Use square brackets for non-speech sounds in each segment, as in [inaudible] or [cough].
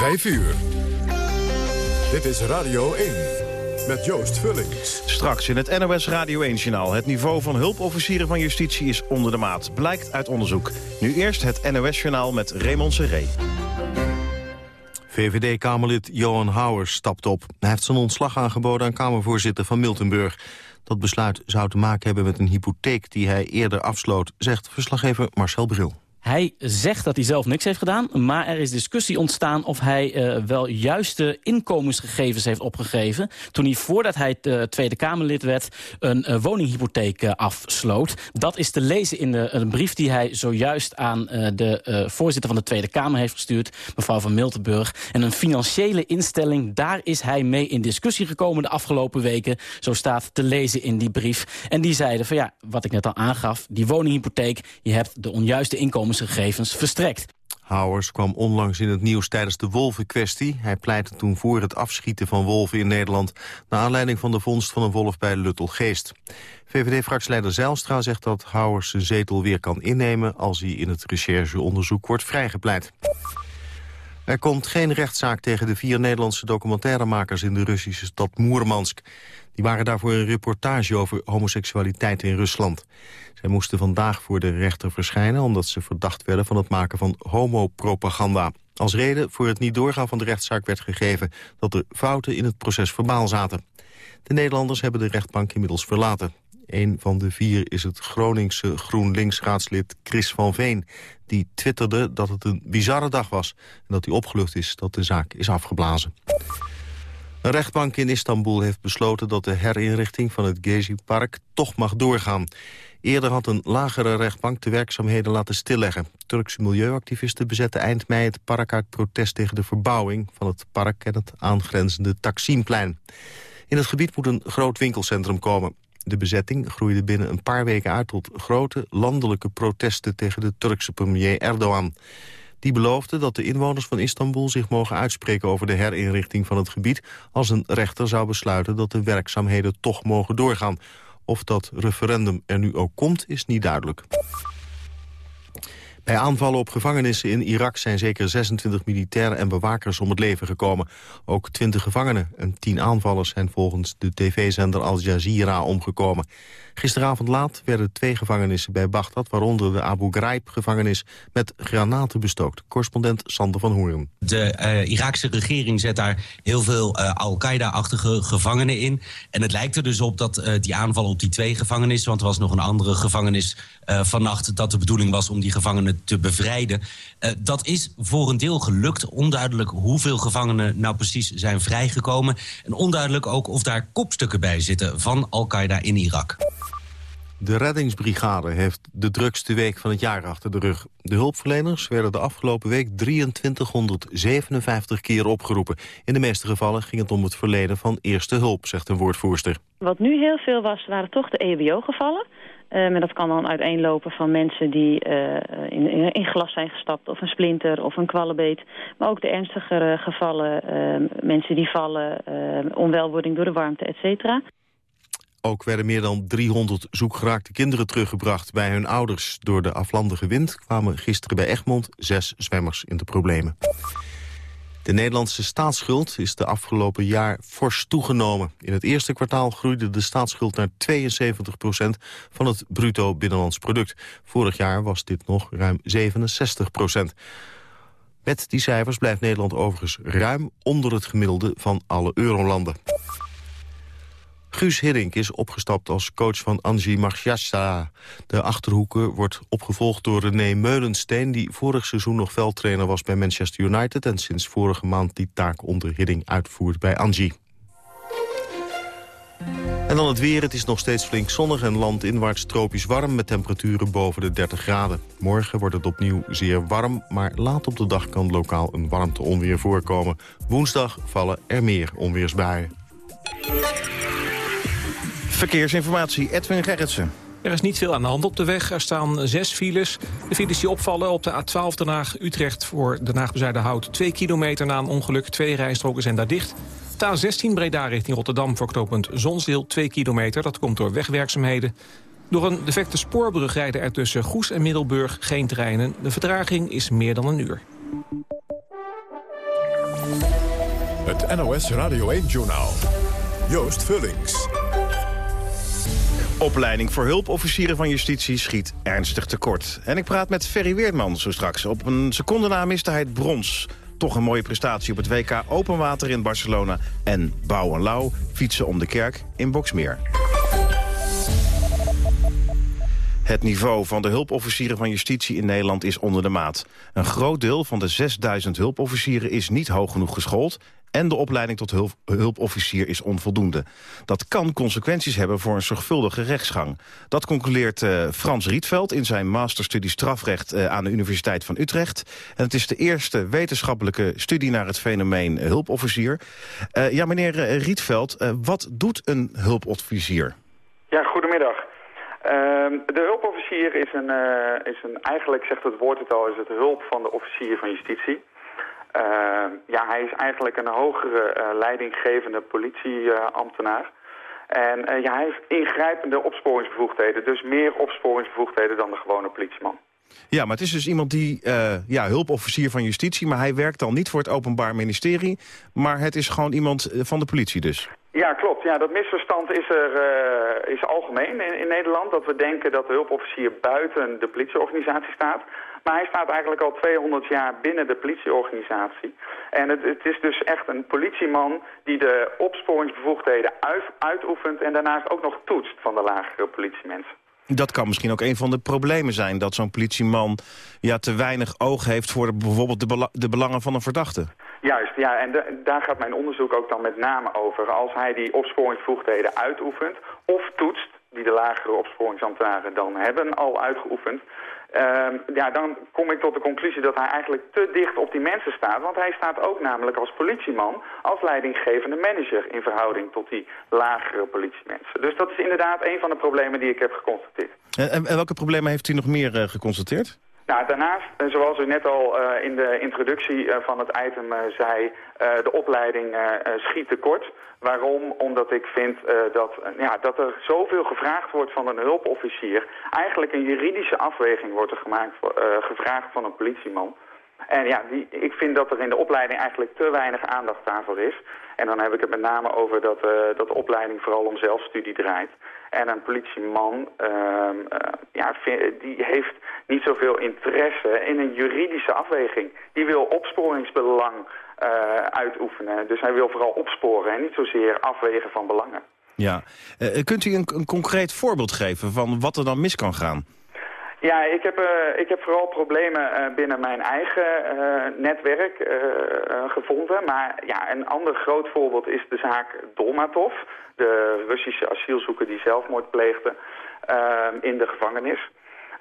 5 uur. Dit is Radio 1 met Joost Vullings. Straks in het NOS Radio 1-journaal. Het niveau van hulpofficieren van justitie is onder de maat. Blijkt uit onderzoek. Nu eerst het NOS-journaal met Raymond Seré. VVD-Kamerlid Johan Houwers stapt op. Hij heeft zijn ontslag aangeboden aan Kamervoorzitter van Miltenburg. Dat besluit zou te maken hebben met een hypotheek die hij eerder afsloot... zegt verslaggever Marcel Bril. Hij zegt dat hij zelf niks heeft gedaan, maar er is discussie ontstaan of hij uh, wel juiste inkomensgegevens heeft opgegeven. Toen hij voordat hij uh, Tweede Kamerlid werd een uh, woninghypotheek afsloot. Dat is te lezen in de, een brief die hij zojuist aan de voorzitter van de Tweede Kamer heeft gestuurd, mevrouw van Miltenburg. En een financiële instelling, daar is hij mee in discussie gekomen de afgelopen weken. Zo staat te lezen in die brief. En die zeiden van ja, wat ik net al aangaf, die woninghypotheek, je hebt de onjuiste inkomens gegevens verstrekt. Houwers kwam onlangs in het nieuws tijdens de wolvenkwestie. Hij pleitte toen voor het afschieten van wolven in Nederland... naar aanleiding van de vondst van een wolf bij Luttelgeest. VVD-fractieleider Zijlstra zegt dat Houwers zijn zetel weer kan innemen... als hij in het rechercheonderzoek wordt vrijgepleit. Er komt geen rechtszaak tegen de vier Nederlandse documentairemakers... in de Russische stad Moermansk. Die waren daarvoor een reportage over homoseksualiteit in Rusland. Zij moesten vandaag voor de rechter verschijnen... omdat ze verdacht werden van het maken van homopropaganda. Als reden voor het niet doorgaan van de rechtszaak werd gegeven... dat er fouten in het proces verbaal zaten. De Nederlanders hebben de rechtbank inmiddels verlaten. Een van de vier is het Groningse GroenLinks-raadslid Chris van Veen... die twitterde dat het een bizarre dag was... en dat hij opgelucht is dat de zaak is afgeblazen. Een rechtbank in Istanbul heeft besloten dat de herinrichting van het Gezi-park toch mag doorgaan. Eerder had een lagere rechtbank de werkzaamheden laten stilleggen. Turkse milieuactivisten bezetten eind mei het park uit protest tegen de verbouwing van het park en het aangrenzende Taksimplein. In het gebied moet een groot winkelcentrum komen. De bezetting groeide binnen een paar weken uit tot grote landelijke protesten tegen de Turkse premier Erdogan. Die beloofde dat de inwoners van Istanbul zich mogen uitspreken over de herinrichting van het gebied als een rechter zou besluiten dat de werkzaamheden toch mogen doorgaan. Of dat referendum er nu ook komt, is niet duidelijk. Bij aanvallen op gevangenissen in Irak zijn zeker 26 militairen en bewakers om het leven gekomen. Ook 20 gevangenen en 10 aanvallers zijn volgens de tv-zender Al Jazeera omgekomen. Gisteravond laat werden twee gevangenissen bij Bagdad... waaronder de Abu Ghraib-gevangenis met granaten bestookt. Correspondent Sander van Hoorn. De uh, Iraakse regering zet daar heel veel uh, Al-Qaeda-achtige gevangenen in. En het lijkt er dus op dat uh, die aanval op die twee gevangenissen... want er was nog een andere gevangenis vannacht... dat de bedoeling was om die gevangenen te bevrijden. dat is voor een deel gelukt. Onduidelijk hoeveel gevangenen nou precies zijn vrijgekomen. En onduidelijk ook of daar kopstukken bij zitten van Al-Qaeda in Irak. De reddingsbrigade heeft de drukste week van het jaar achter de rug. De hulpverleners werden de afgelopen week 2357 keer opgeroepen. In de meeste gevallen ging het om het verleden van eerste hulp, zegt een woordvoerster. Wat nu heel veel was, waren toch de EHBO-gevallen. Uh, maar dat kan dan uiteenlopen van mensen die uh, in, in, glas zijn gestapt... of een splinter of een kwallenbeet. Maar ook de ernstigere gevallen, uh, mensen die vallen... onwelwording door de warmte, et cetera. Ook werden meer dan 300 zoekgeraakte kinderen teruggebracht bij hun ouders. Door de aflandige wind kwamen gisteren bij Egmond zes zwemmers in de problemen. De Nederlandse staatsschuld is de afgelopen jaar fors toegenomen. In het eerste kwartaal groeide de staatsschuld naar 72 procent van het bruto binnenlands product. Vorig jaar was dit nog ruim 67 procent. Met die cijfers blijft Nederland overigens ruim onder het gemiddelde van alle eurolanden. Guus Hiddink is opgestapt als coach van Angie Marciassa. De Achterhoeken wordt opgevolgd door René Meulensteen... die vorig seizoen nog veldtrainer was bij Manchester United... en sinds vorige maand die taak onder Hiddink uitvoert bij Angie. En dan het weer. Het is nog steeds flink zonnig en landinwaarts tropisch warm... met temperaturen boven de 30 graden. Morgen wordt het opnieuw zeer warm, maar laat op de dag kan lokaal een warmte-onweer voorkomen. Woensdag vallen er meer onweersbuien. Verkeersinformatie, Edwin Gerritsen. Er is niet veel aan de hand op de weg. Er staan zes files. De files die opvallen op de A12 Den Haag-Utrecht... voor Den Haag-Bezuidenhout 2 kilometer na een ongeluk. Twee rijstroken zijn daar dicht. De A16 Breda richting Rotterdam voor knooppunt Zonsdeel 2 kilometer. Dat komt door wegwerkzaamheden. Door een defecte spoorbrug rijden er tussen Goes en Middelburg geen treinen. De vertraging is meer dan een uur. Het NOS Radio 1-journaal. Joost Vullings. Opleiding voor hulpofficieren van justitie schiet ernstig tekort. En ik praat met Ferry Weertman zo straks. Op een seconde na miste hij brons. Toch een mooie prestatie op het WK Open Water in Barcelona. En Bouw en Lauw fietsen om de kerk in Boksmeer. Het niveau van de hulpofficieren van justitie in Nederland is onder de maat. Een groot deel van de 6000 hulpofficieren is niet hoog genoeg geschoold... en de opleiding tot hulp, hulpofficier is onvoldoende. Dat kan consequenties hebben voor een zorgvuldige rechtsgang. Dat concludeert uh, Frans Rietveld in zijn masterstudie strafrecht... Uh, aan de Universiteit van Utrecht. En het is de eerste wetenschappelijke studie naar het fenomeen hulpofficier. Uh, ja, meneer Rietveld, wat doet een hulpofficier? Ja, goedemiddag. Uh, de hulpofficier is een, uh, is een, eigenlijk zegt het woord het al, is het hulp van de officier van justitie. Uh, ja, hij is eigenlijk een hogere uh, leidinggevende politieambtenaar. en ja, hij heeft ingrijpende opsporingsbevoegdheden, dus meer opsporingsbevoegdheden dan de gewone politieman. Ja, maar het is dus iemand die, uh, ja, hulpofficier van justitie... maar hij werkt dan niet voor het Openbaar Ministerie... maar het is gewoon iemand van de politie dus. Ja, klopt. Ja, dat misverstand is er uh, is algemeen in, in, Nederland. Dat we denken dat de hulpofficier buiten de politieorganisatie staat. Maar hij staat eigenlijk al 200 jaar binnen de politieorganisatie. En het, het is dus echt een politieman die de opsporingsbevoegdheden uit, uitoefent... en daarnaast ook nog toetst van de lagere politiemensen. Dat kan misschien ook een van de problemen zijn... dat zo'n politieman ja, te weinig oog heeft voor de, bijvoorbeeld de, bela de belangen van een verdachte. Juist, ja, en de, daar gaat mijn onderzoek ook dan met name over. Als hij die opsporingsbevoegdheden uitoefent of toetst, die de lagere opsporingsambtenaren dan hebben al uitgeoefend... Uh, ja, dan kom ik tot de conclusie dat hij eigenlijk te dicht op die mensen staat. Want hij staat ook namelijk als politieman, als leidinggevende manager... in verhouding tot die lagere politiemensen. Dus dat is inderdaad een van de problemen die ik heb geconstateerd. En, en welke problemen heeft u nog meer uh, geconstateerd? Nou, daarnaast, zoals u net al uh, in de introductie van het item zei, de opleiding schiet tekort. Waarom? Omdat ik vind dat, ja, dat er zoveel gevraagd wordt van een hulpofficier. Eigenlijk een juridische afweging wordt gemaakt, gevraagd van een politieman. En ja, die, ik vind dat er in de opleiding eigenlijk te weinig aandacht daarvoor is. En dan heb ik het met name over dat, dat de opleiding vooral om zelfstudie draait. En een politieman uh, ja, die heeft niet zoveel interesse in een juridische afweging. Die wil opsporingsbelang uitoefenen. Dus hij wil vooral opsporen en niet zozeer afwegen van belangen. Ja. Uh, kunt u een, een, concreet voorbeeld geven van wat er dan mis kan gaan? Ja, ik heb, uh, ik heb vooral problemen uh, binnen mijn eigen netwerk gevonden. Maar ja, een ander groot voorbeeld is de zaak Dolmatov. De Russische asielzoeker die zelfmoord pleegde in de gevangenis.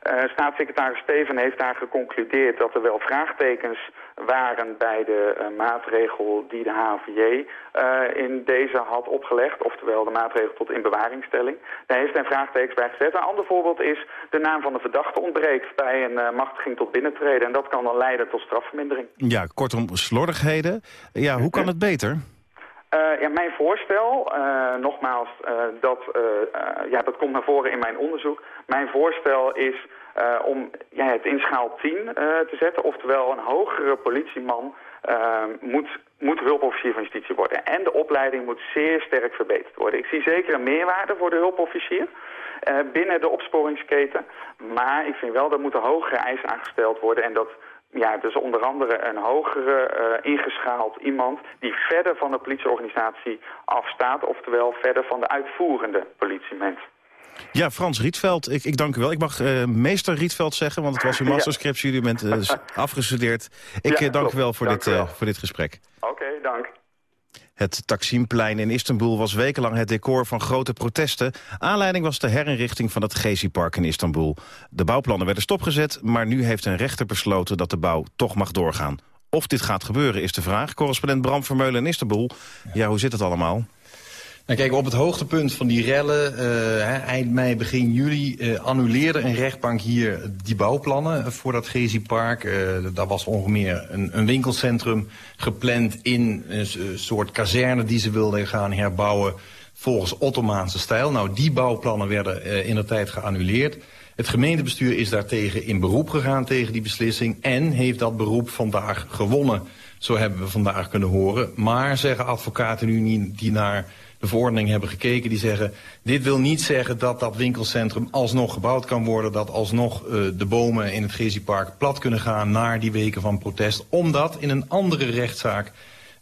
Uh, staatssecretaris Steven heeft daar geconcludeerd dat er wel vraagtekens waren bij de uh, maatregel die de HVJ eh, in deze had opgelegd, oftewel de maatregel tot inbewaringstelling. Daar heeft hij vraagtekens bij gezet. Een ander voorbeeld is de naam van de verdachte ontbreekt bij een machtiging tot binnentreden. En dat kan dan leiden tot strafvermindering. Ja, kortom, slordigheden. Ja, hoe kan het beter? Uh, ja, mijn voorstel, uh, nogmaals, uh, dat, ja, dat komt naar voren in mijn onderzoek. Mijn voorstel is om ja, het in schaal 10 te zetten. Oftewel een hogere politieman moet, moet hulpofficier van justitie worden. En de opleiding moet zeer sterk verbeterd worden. Ik zie zeker een meerwaarde voor de hulpofficier binnen de opsporingsketen. Maar ik vind wel dat moeten hogere eisen aangesteld worden en dat ja, dus onder andere een hogere ingeschaald iemand die verder van de politieorganisatie afstaat, oftewel verder van de uitvoerende politiemens. Ja, Frans Rietveld, ik, ik dank u wel. Ik mag uh, meester Rietveld zeggen, want het was uw [laughs] masterscriptie, jullie bent uh, [laughs] afgestudeerd. Ik ja, dank u wel voor, dit, wel. voor dit gesprek. Oké, okay, dank. Het Taksimplein in Istanbul was wekenlang het decor van grote protesten. Aanleiding was de herinrichting van het Gezi-park in Istanbul. De bouwplannen werden stopgezet, maar nu heeft een rechter besloten dat de bouw toch mag doorgaan. Of dit gaat gebeuren is de vraag. Correspondent Bram Vermeulen in Istanbul. Ja, hoe zit het allemaal? Nou, kijk, op het hoogtepunt van die rellen, uh, eind mei, begin juli... Uh, annuleerde een rechtbank hier die bouwplannen voor dat Gezi-park. Uh, daar was ongeveer een, een, winkelcentrum gepland in een soort kazerne... die ze wilden gaan herbouwen volgens Ottomaanse stijl. Nou, die bouwplannen werden in de tijd geannuleerd. Het gemeentebestuur is daartegen in beroep gegaan tegen die beslissing... en heeft dat beroep vandaag gewonnen Zo hebben we vandaag kunnen horen. Maar zeggen advocaten nu die naar de verordening hebben gekeken... die zeggen, dit wil niet zeggen dat dat winkelcentrum alsnog gebouwd kan worden... dat alsnog uh, de bomen in het Gezi-park plat kunnen gaan... naar die weken van protest. Omdat in een andere rechtszaak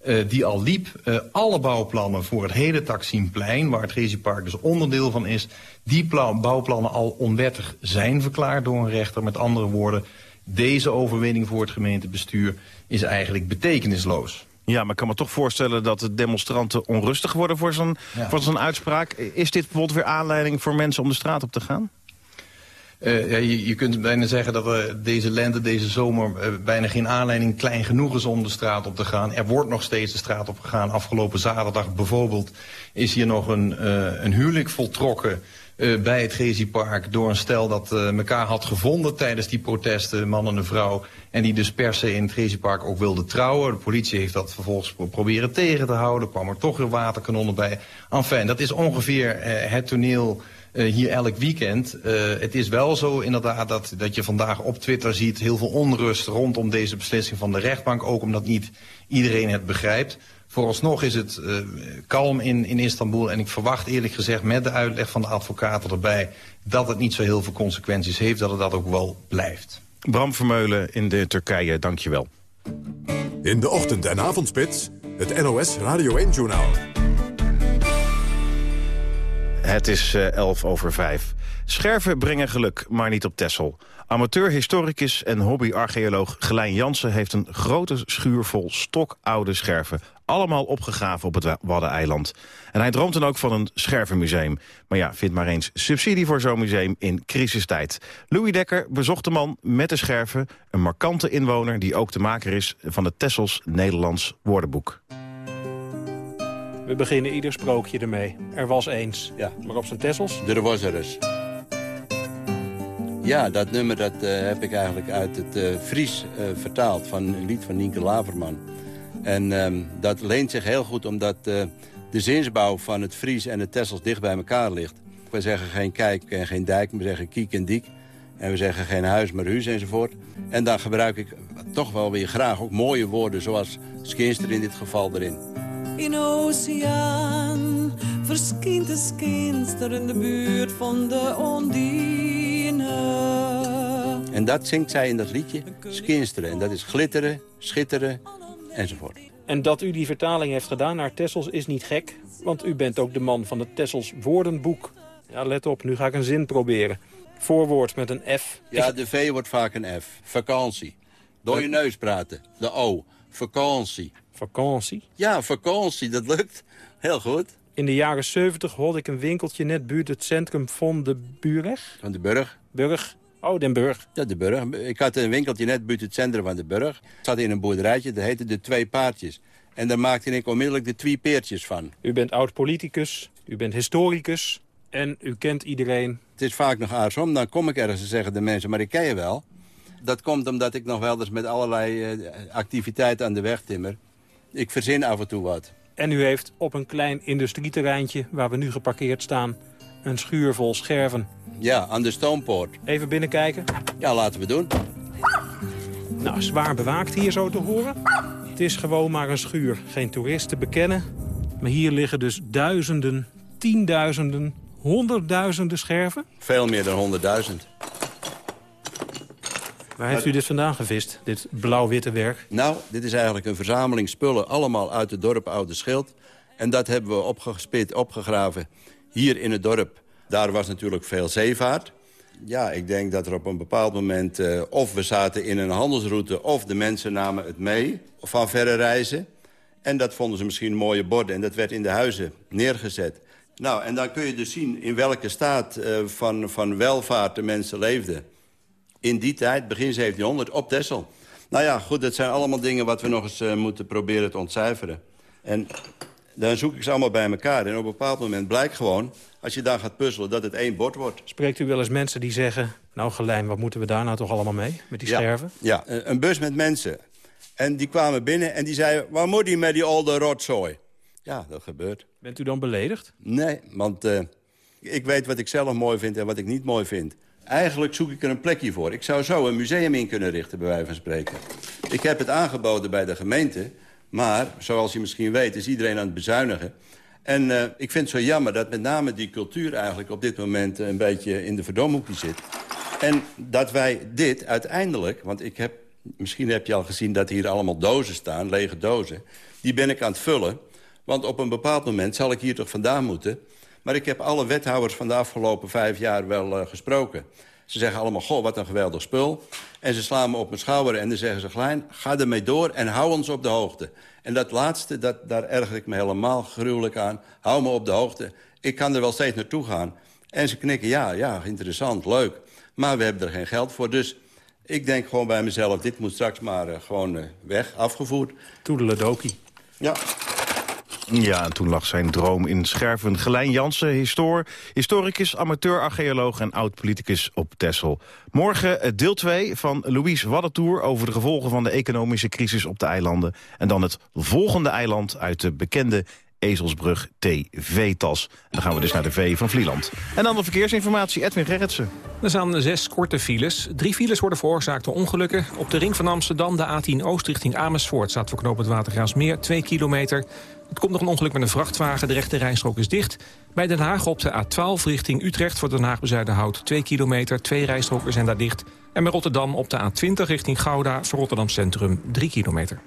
uh, die al liep... Uh, alle bouwplannen voor het hele Taksimplein... waar het Gezi-park dus onderdeel van is... die bouwplannen al onwettig zijn verklaard door een rechter. Met andere woorden, deze overwinning voor het gemeentebestuur... is eigenlijk betekenisloos. Ja, maar ik kan me toch voorstellen dat de demonstranten onrustig worden voor zo'n ja. zo'n uitspraak. Is dit bijvoorbeeld weer aanleiding voor mensen om de straat op te gaan? Uh, ja, je, je, kunt bijna zeggen dat er deze lente, deze zomer... Uh, bijna geen aanleiding klein genoeg is om de straat op te gaan. Er wordt nog steeds de straat op gegaan. Afgelopen zaterdag bijvoorbeeld is hier nog een, uh, een huwelijk voltrokken... Uh, bij het Gezi-park door een stel dat uh, elkaar had gevonden tijdens die protesten, man en een vrouw. En die dus per se in het Gezi-park ook wilde trouwen. De politie heeft dat vervolgens proberen tegen te houden. kwam er toch weer waterkanonnen bij. Enfin, dat is ongeveer uh, het toneel hier elk weekend. het is wel zo inderdaad dat, dat je vandaag op Twitter ziet heel veel onrust rondom deze beslissing van de rechtbank. Ook omdat niet iedereen het begrijpt. Vooralsnog is het uh, kalm in, in Istanbul. En ik verwacht eerlijk gezegd met de uitleg van de advocaten erbij... dat het niet zo heel veel consequenties heeft, dat het dat ook wel blijft. Bram Vermeulen in de Turkije, dankjewel. In de ochtend- en avondspits, het NOS Radio 1-journaal. Het is uh, 11 over 5. Scherven brengen geluk, maar niet op Tessel. Amateur-historicus en hobby-archeoloog Gelijn Jansen... heeft een grote schuur vol stokoude scherven allemaal opgegraven op het Waddeneiland. En hij droomt dan ook van een schervenmuseum. Maar ja, vindt maar eens subsidie voor zo'n museum in crisistijd. Louis Dekker bezocht de man met de scherven... een markante inwoner die ook de maker is van het Tessels Nederlands woordenboek. We beginnen ieder sprookje ermee. Er was eens. Ja. Maar op zijn Tessels? Er was er eens. Ja, dat nummer dat, uh, heb ik eigenlijk uit het uh, Fries uh, vertaald... van een lied van Nienke Laverman. En um, dat leent zich heel goed omdat de zinsbouw van het Fries en het Tessels dicht bij elkaar ligt. We zeggen geen kijk en geen dijk, we zeggen kiek en diek. En we zeggen geen huis, maar huis enzovoort. En dan gebruik ik toch wel weer graag ook mooie woorden... zoals skinster in dit geval erin. In oceaan verschijnt de skinster in de buurt van de Ondine. En dat zingt zij in dat liedje, skinsteren. En dat is glitteren, schitteren, enzovoort. En dat u die vertaling heeft gedaan naar Tessels is niet gek. Want u bent ook de man van het Tessels woordenboek. Ja, let op, nu ga ik een zin proberen. Voorwoord met een F. Ja, de V wordt vaak een F. Vakantie. Door je neus praten. De O. Vakantie. Vakantie? Ja, vakantie, dat lukt. Heel goed. In de jaren 70 hoorde ik een winkeltje net buurt het centrum van de Burg. Van de Burg. Burg. Oh, Den Burg. Ja, de Burg. Ik had een winkeltje net buiten het centrum van de Burg. Ik zat in een boerderijtje, dat heette de Twee Paardjes. En daar maakte ik onmiddellijk de twee peertjes van. U bent oud-politicus, u bent historicus en u kent iedereen. Het is vaak nog aardsom. Dan kom ik ergens en zeggen de mensen, maar ik ken je wel. Dat komt omdat ik nog wel eens met allerlei uh, activiteiten aan de weg timmer. Ik verzin af en toe wat. En u heeft op een klein industrieterreintje, waar we nu geparkeerd staan... een schuur vol scherven. Ja, aan de stoompoort. Even binnenkijken? Ja, laten we doen. Nou, zwaar bewaakt hier zo te horen. Het is gewoon maar een schuur. Geen toeristen bekennen. Maar hier liggen dus duizenden, tienduizenden, honderdduizenden scherven. Veel meer dan honderdduizend. Waar heeft u dit vandaan gevist, dit blauw-witte werk? Nou, dit is eigenlijk een verzameling spullen, allemaal uit het dorp Oude Schild. En dat hebben we opgespit, opgegraven hier in het dorp. Daar was natuurlijk veel zeevaart. Ja, ik denk dat er op een bepaald moment... Uh, of we zaten in een handelsroute... of de mensen namen het mee van verre reizen. En dat vonden ze misschien mooie borden. En dat werd in de huizen neergezet. Nou, en dan kun je dus zien in welke staat uh, van, van welvaart de mensen leefden. In die tijd, begin 1700, op Texel. Nou ja, goed, dat zijn allemaal dingen wat we nog eens uh, moeten proberen te ontcijferen. En dan zoek ik ze allemaal bij elkaar. En op een bepaald moment blijkt gewoon, als je daar gaat puzzelen, dat het één bord wordt. Spreekt u wel eens mensen die zeggen... nou, Gelijn, wat moeten we daar nou toch allemaal mee, met die ja, scherven? Ja, een bus met mensen. En die kwamen binnen en die zeiden... waar moet hij met die oude rotzooi? Ja, dat gebeurt. Bent u dan beledigd? Nee, want uh, ik weet wat ik zelf mooi vind en wat ik niet mooi vind. Eigenlijk zoek ik er een plekje voor. Ik zou zo een museum in kunnen richten, bij wijze van spreken. Ik heb het aangeboden bij de gemeente... maar, zoals je misschien weet, is iedereen aan het bezuinigen. En uh, ik vind het zo jammer dat met name die cultuur eigenlijk op dit moment... een beetje in de verdomhoekje zit. En dat wij dit uiteindelijk... want ik heb, misschien heb je al gezien dat hier allemaal dozen staan, lege dozen... die ben ik aan het vullen, want op een bepaald moment zal ik hier toch vandaan moeten... Maar ik heb alle wethouders van de afgelopen vijf jaar wel uh, gesproken. Ze zeggen allemaal, goh, wat een geweldig spul. En ze slaan me op mijn schouder en dan zeggen ze... Klein, ga ermee door en hou ons op de hoogte. En dat laatste, dat, daar erger ik me helemaal gruwelijk aan. Hou me op de hoogte. Ik kan er wel steeds naartoe gaan. En ze knikken, ja, ja, interessant, leuk. Maar we hebben er geen geld voor, dus... Ik denk gewoon bij mezelf, dit moet straks maar uh, gewoon uh, weg, afgevoerd. Toedeledokie. Ja. Ja, en toen lag zijn droom in scherven. Gelijn Jansen, histor, historicus, amateur-archeoloog en oud-politicus op Texel. Morgen eh, deel 2 van Louise Waddetour over de gevolgen van de economische crisis op de eilanden. En dan het volgende eiland uit de bekende Ezelsbrug TV-tas. Dan gaan we dus naar de V van Vlieland. En dan de verkeersinformatie, Edwin Gerritsen. Er staan zes korte files. Drie files worden veroorzaakt door ongelukken. Op de ring van Amsterdam, de A10 Oost richting Amersfoort... staat voor knooppunt Watergraafsmeer, 2 kilometer. Het komt nog een ongeluk met een vrachtwagen. De rechte rijstrook is dicht. Bij Den Haag op de A12 richting Utrecht voor Den Haag Bezuidenhout 2 kilometer. Twee rijstroken zijn daar dicht. En bij Rotterdam op de A20 richting Gouda voor Rotterdam Centrum 3 kilometer.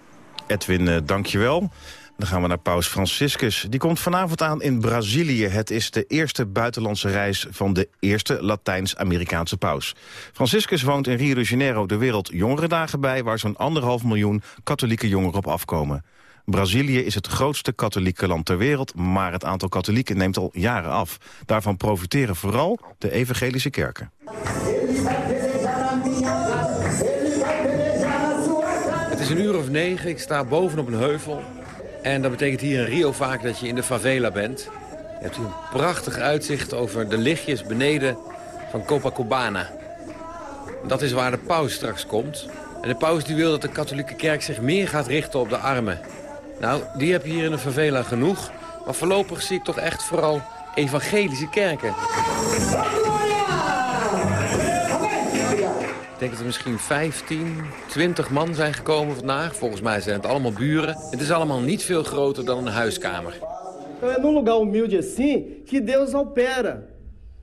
Edwin, uh, dankjewel. Dan gaan we naar paus Franciscus. Die komt vanavond aan in Brazilië. Het is de eerste buitenlandse reis van de eerste Latijns-Amerikaanse paus. Franciscus woont in Rio de Janeiro de Wereld Jongerendagen bij... waar zo'n anderhalf miljoen katholieke jongeren op afkomen. Brazilië is het grootste katholieke land ter wereld... maar het aantal katholieken neemt al jaren af. Daarvan profiteren vooral de evangelische kerken. Het is een uur of negen, ik sta bovenop een heuvel... En dat betekent hier in Rio vaak dat je in de favela bent. Je hebt hier een prachtig uitzicht over de lichtjes beneden van Copacabana. Dat is waar de paus straks komt. En de paus die wil dat de katholieke kerk zich meer gaat richten op de armen. Nou, die heb je hier in de favela genoeg. Maar voorlopig zie ik toch echt vooral evangelische kerken. Ik denk dat er misschien 15, 20 man zijn gekomen vandaag. Volgens mij zijn het allemaal buren. Het is allemaal niet veel groter dan een huiskamer. É num lugar humilde assim que Deus opera.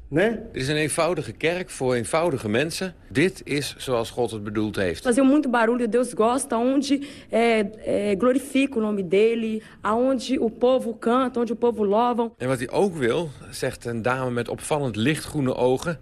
Nee? Dit is een eenvoudige kerk voor eenvoudige mensen. Dit is zoals God het bedoeld heeft. Fazer muito barulho, Deus gosta, onde é, glorifica o nome dele, aonde o povo canta, onde o povo louva. En wat hij ook wil, zegt een dame met opvallend lichtgroene ogen,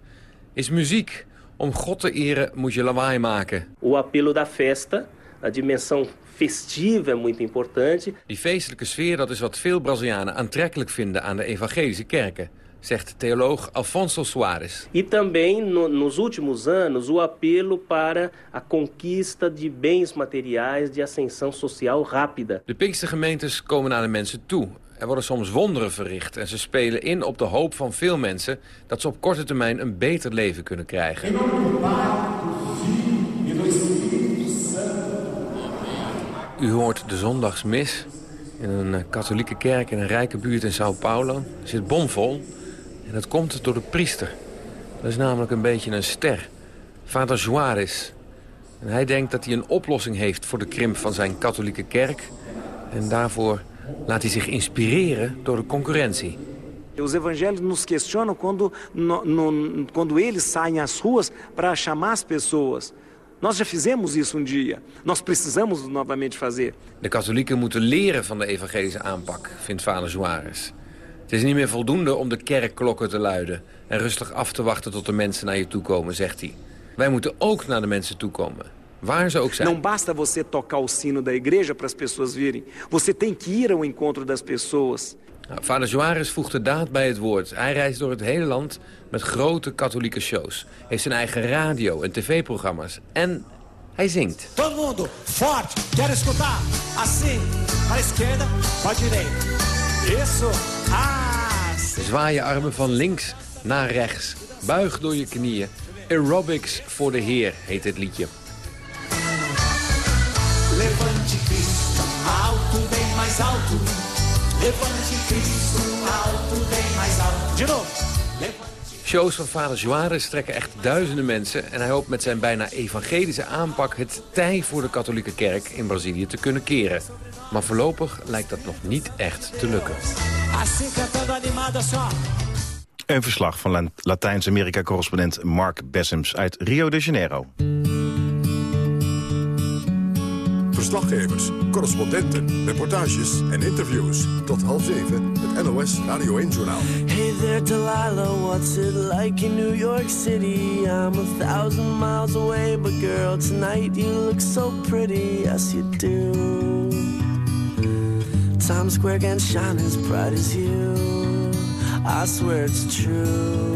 is muziek. Om God te eren moet je lawaai maken. O apelo da festa, a dimensão festiva é muito importante. Die feestelijke sfeer, dat is wat veel Brazilianen aantrekkelijk vinden aan de evangelische kerken zegt theoloog Alfonso Soares. E também, no, nos últimos anos, o apelo para a conquista de bens materiais de ascensão social rápida. De Pinkstergemeentes komen naar de mensen toe. Er worden soms wonderen verricht en ze spelen in op de hoop van veel mensen... dat ze op korte termijn een beter leven kunnen krijgen. U hoort de zondagsmis in een katholieke kerk in een rijke buurt in Sao Paulo. Er zit bomvol en dat komt door de priester. Dat is namelijk een beetje een ster. Vader Juarez. En hij denkt dat hij een oplossing heeft voor de krimp van zijn katholieke kerk. En daarvoor laat hij zich inspireren door de concurrentie. Os evangelhos nos questionam quando, no, no, quando eles saem às ruas para chamar as pessoas. Nós já fizemos isso um dia. Nós precisamos novamente fazer. De katholieken moeten leren van de evangelische aanpak, vindt vader Juarez. Het is niet meer voldoende om de kerkklokken te luiden... en rustig af te wachten tot de mensen naar je toe komen, zegt hij. Wij moeten ook naar de mensen toe komen. Waar ze ook zijn. Não basta você tocar o sino da igreja para as pessoas virem. Você tem que ir ao encontro das pessoas. Nou, vader Juarez voegt de daad bij het woord. Hij reist door het hele land met grote katholieke shows. Heeft zijn eigen radio en tv-programma's. En hij zingt. Todo mundo, forte, quero escutar. Assim, para a esquerda, para a direita. Isso, ah. Zwaai je armen van links naar rechts. Buig door je knieën. Aerobics voor de Heer heet het liedje. Levante Cristo, alto, bem mais alto. Levante Cristo, alto, bem mais alto. De novo. Shows van vader Juarez trekken echt duizenden mensen... en hij hoopt met zijn bijna evangelische aanpak... het tij voor de katholieke kerk in Brazilië te kunnen keren. Maar voorlopig lijkt dat nog niet echt te lukken. Een verslag van Latijns-Amerika-correspondent Mark Bessems uit Rio de Janeiro. Verslaggevers, correspondenten, reportages en interviews. Tot half zeven, het NOS Radio 1-journaal. Hey there, Delilah, what's it like in New York City? I'm a thousand miles away, but girl, tonight you look so pretty, yes you do. Times Square can shine as bright as you. I swear it's true.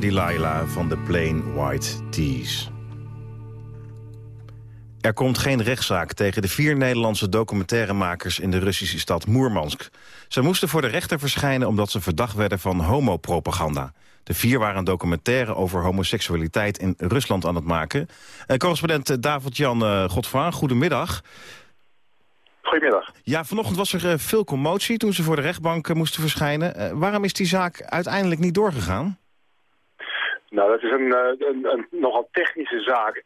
There, Delilah van de Plain White Tees. Er komt geen rechtszaak tegen de vier Nederlandse documentairemakers in de Russische stad Moermansk. Ze moesten voor de rechter verschijnen omdat ze verdacht werden van homopropaganda. De vier waren een documentaire over homoseksualiteit in Rusland aan het maken. Eh, correspondent David-Jan uh, Godfraan, goedemiddag. Goedemiddag. Ja, vanochtend was er veel commotie toen ze voor de rechtbank moesten verschijnen. Waarom is die zaak uiteindelijk niet doorgegaan? Nou, dat is een, een, een nogal technische zaak.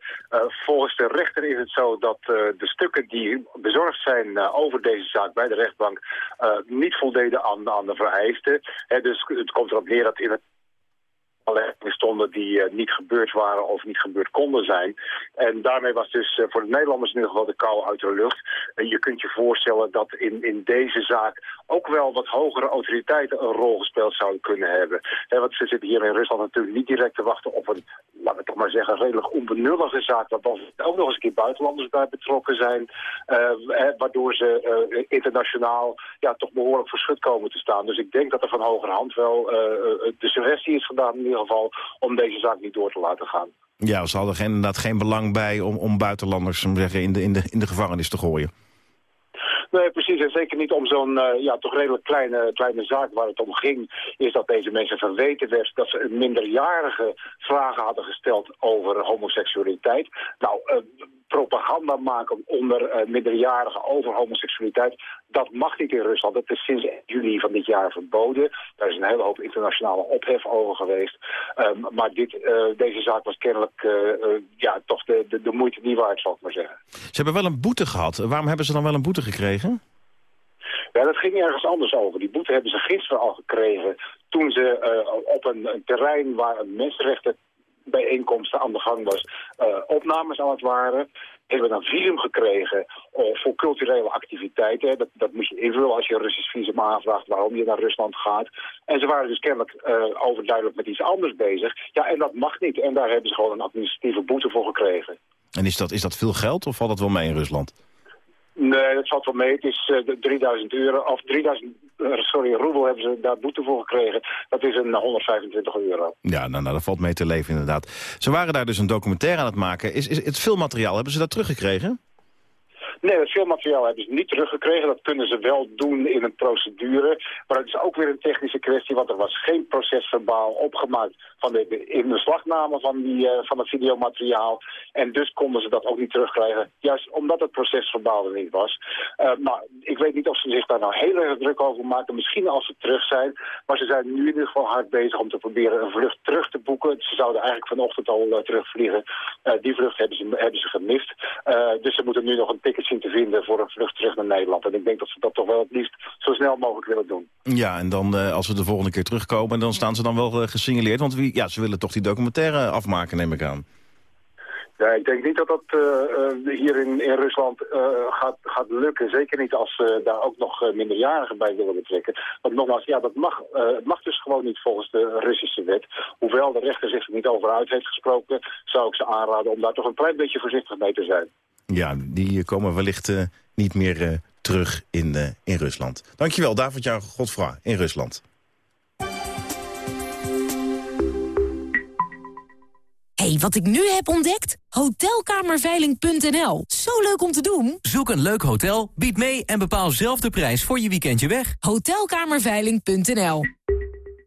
volgens de rechter is het zo dat de stukken die bezorgd zijn over deze zaak bij de rechtbank niet voldeden aan, aan de vereisten. dus het komt erop neer dat in het stonden die eh, niet gebeurd waren of niet gebeurd konden zijn. En daarmee was dus eh, voor de Nederlanders in ieder geval de kou uit de lucht. En je kunt je voorstellen dat in, in deze zaak ook wel wat hogere autoriteiten een rol gespeeld zouden kunnen hebben. Hè, want ze zitten hier in Rusland natuurlijk niet direct te wachten op een, laten we toch maar zeggen, redelijk onbenullige zaak. Waar ook nog eens een keer buitenlanders bij betrokken zijn. eh, waardoor ze eh, internationaal ja, toch behoorlijk verschut komen te staan. Dus ik denk dat er van hogerhand wel eh, de suggestie is gedaan in ieder geval om deze zaak niet door te laten gaan. Ja, ze hadden inderdaad geen belang bij om, om buitenlanders we zeggen, in, de, in, de, in de gevangenis te gooien. Nee, precies. En zeker niet om zo'n eh, ja, toch redelijk kleine, kleine zaak waar het om ging. Is dat deze mensen verweten werd dat ze minderjarige vragen hadden gesteld over homoseksualiteit. Nou, eh, propaganda maken onder eh, minderjarigen over homoseksualiteit, dat mag niet in Rusland. Dat is sinds 1 juli van dit jaar verboden. Daar is een hele hoop internationale ophef over geweest. Ehm, maar dit, eh, deze zaak was kennelijk eh, ja, toch de, de, de moeite niet waard, zal ik maar zeggen. Ze hebben wel een boete gehad. Waarom hebben ze dan wel een boete gekregen? Ja, dat ging ergens anders over. Die boete hebben ze gisteren al gekregen toen ze op een, een terrein waar een mensenrechtenbijeenkomst aan de gang was, eh, opnames aan het waren. Hebben een visum gekregen eh, voor culturele activiteiten. Dat, dat moet je invullen als je een Russisch visum aanvraagt waarom je naar Rusland gaat. En ze waren dus kennelijk eh, overduidelijk met iets anders bezig. Ja, en dat mag niet. En daar hebben ze gewoon een administratieve boete voor gekregen. En is dat, is dat veel geld of valt dat wel mee in Rusland? Nee, dat valt wel mee. Het is eh, de 3000 euro, of 3000, eh, sorry, roebel hebben ze daar boete voor gekregen. Dat is een 125 euro. Ja, nou, nou, dat valt mee te leven inderdaad. Ze waren daar dus een documentaire aan het maken. Is, is het filmmateriaal, hebben ze dat teruggekregen? Nee, dat filmmateriaal hebben ze niet teruggekregen. Dat kunnen ze wel doen in een procedure. Maar het is ook weer een technische kwestie, want er was geen procesverbaal opgemaakt van de, in de slagname van, die, eh, van het videomateriaal. En dus konden ze dat ook niet terugkrijgen, juist omdat het procesverbaal er niet was. Eh, nou, ik weet niet of ze zich daar nou heel erg druk over maken. Misschien als ze terug zijn. Maar ze zijn nu in ieder geval hard bezig om te proberen een vlucht terug te boeken. Ze zouden eigenlijk vanochtend al eh, terugvliegen. Die vlucht hebben ze, hebben ze gemist. Dus ze moeten nu nog een ticket zien te vinden voor een vlucht terug naar Nederland. En ik denk dat ze dat toch wel het liefst zo snel mogelijk willen doen. Ja, en dan eh, als we de volgende keer terugkomen... dan staan ze dan wel eh, gesignaleerd. Want wie, ja, ze willen toch die documentaire afmaken, neem ik aan. Ja, ik denk niet dat dat eh, hier in, in Rusland gaat, gaat lukken. Zeker niet als ze daar ook nog minderjarigen bij willen betrekken. Want nogmaals, ja, dat mag, het mag dus gewoon niet volgens de Russische wet. Hoewel de rechter zich er niet over uit heeft gesproken... zou ik ze aanraden om daar toch een klein beetje voorzichtig mee te zijn. Ja, die komen wellicht eh, niet meer eh, terug in, eh, in Rusland. Dankjewel, David Jan Godfra in Rusland. hey, wat ik nu heb ontdekt? Hotelkamerveiling.nl. Zo leuk om te doen. Zoek een leuk hotel, bied mee en bepaal zelf de prijs voor je weekendje weg. Hotelkamerveiling.nl.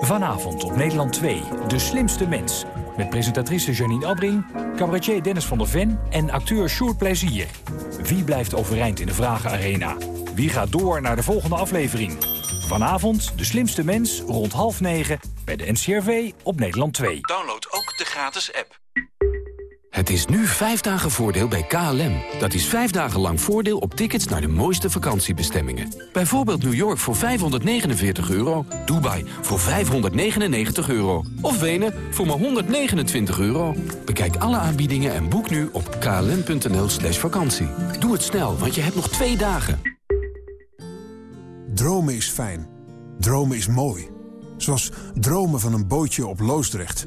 Vanavond op Nederland 2, De Slimste Mens. Met presentatrice Janine Abbring, cabaretier Dennis van der Ven en acteur Sjoerd Plezier. Wie blijft overeind in de Vragenarena? Wie gaat door naar de volgende aflevering? Vanavond De Slimste Mens rond half negen bij de NCRV op Nederland 2. Download ook de gratis app. Het is nu vijf dagen voordeel bij KLM. Dat is vijf dagen lang voordeel op tickets naar de mooiste vakantiebestemmingen. Bijvoorbeeld New York voor 549 euro, Dubai voor 599 euro... of Wenen voor maar 129 euro. Bekijk alle aanbiedingen en boek nu op klm.nl slash vakantie. Doe het snel, want je hebt nog twee dagen. Dromen is fijn. Dromen is mooi. Zoals dromen van een bootje op Loosdrecht.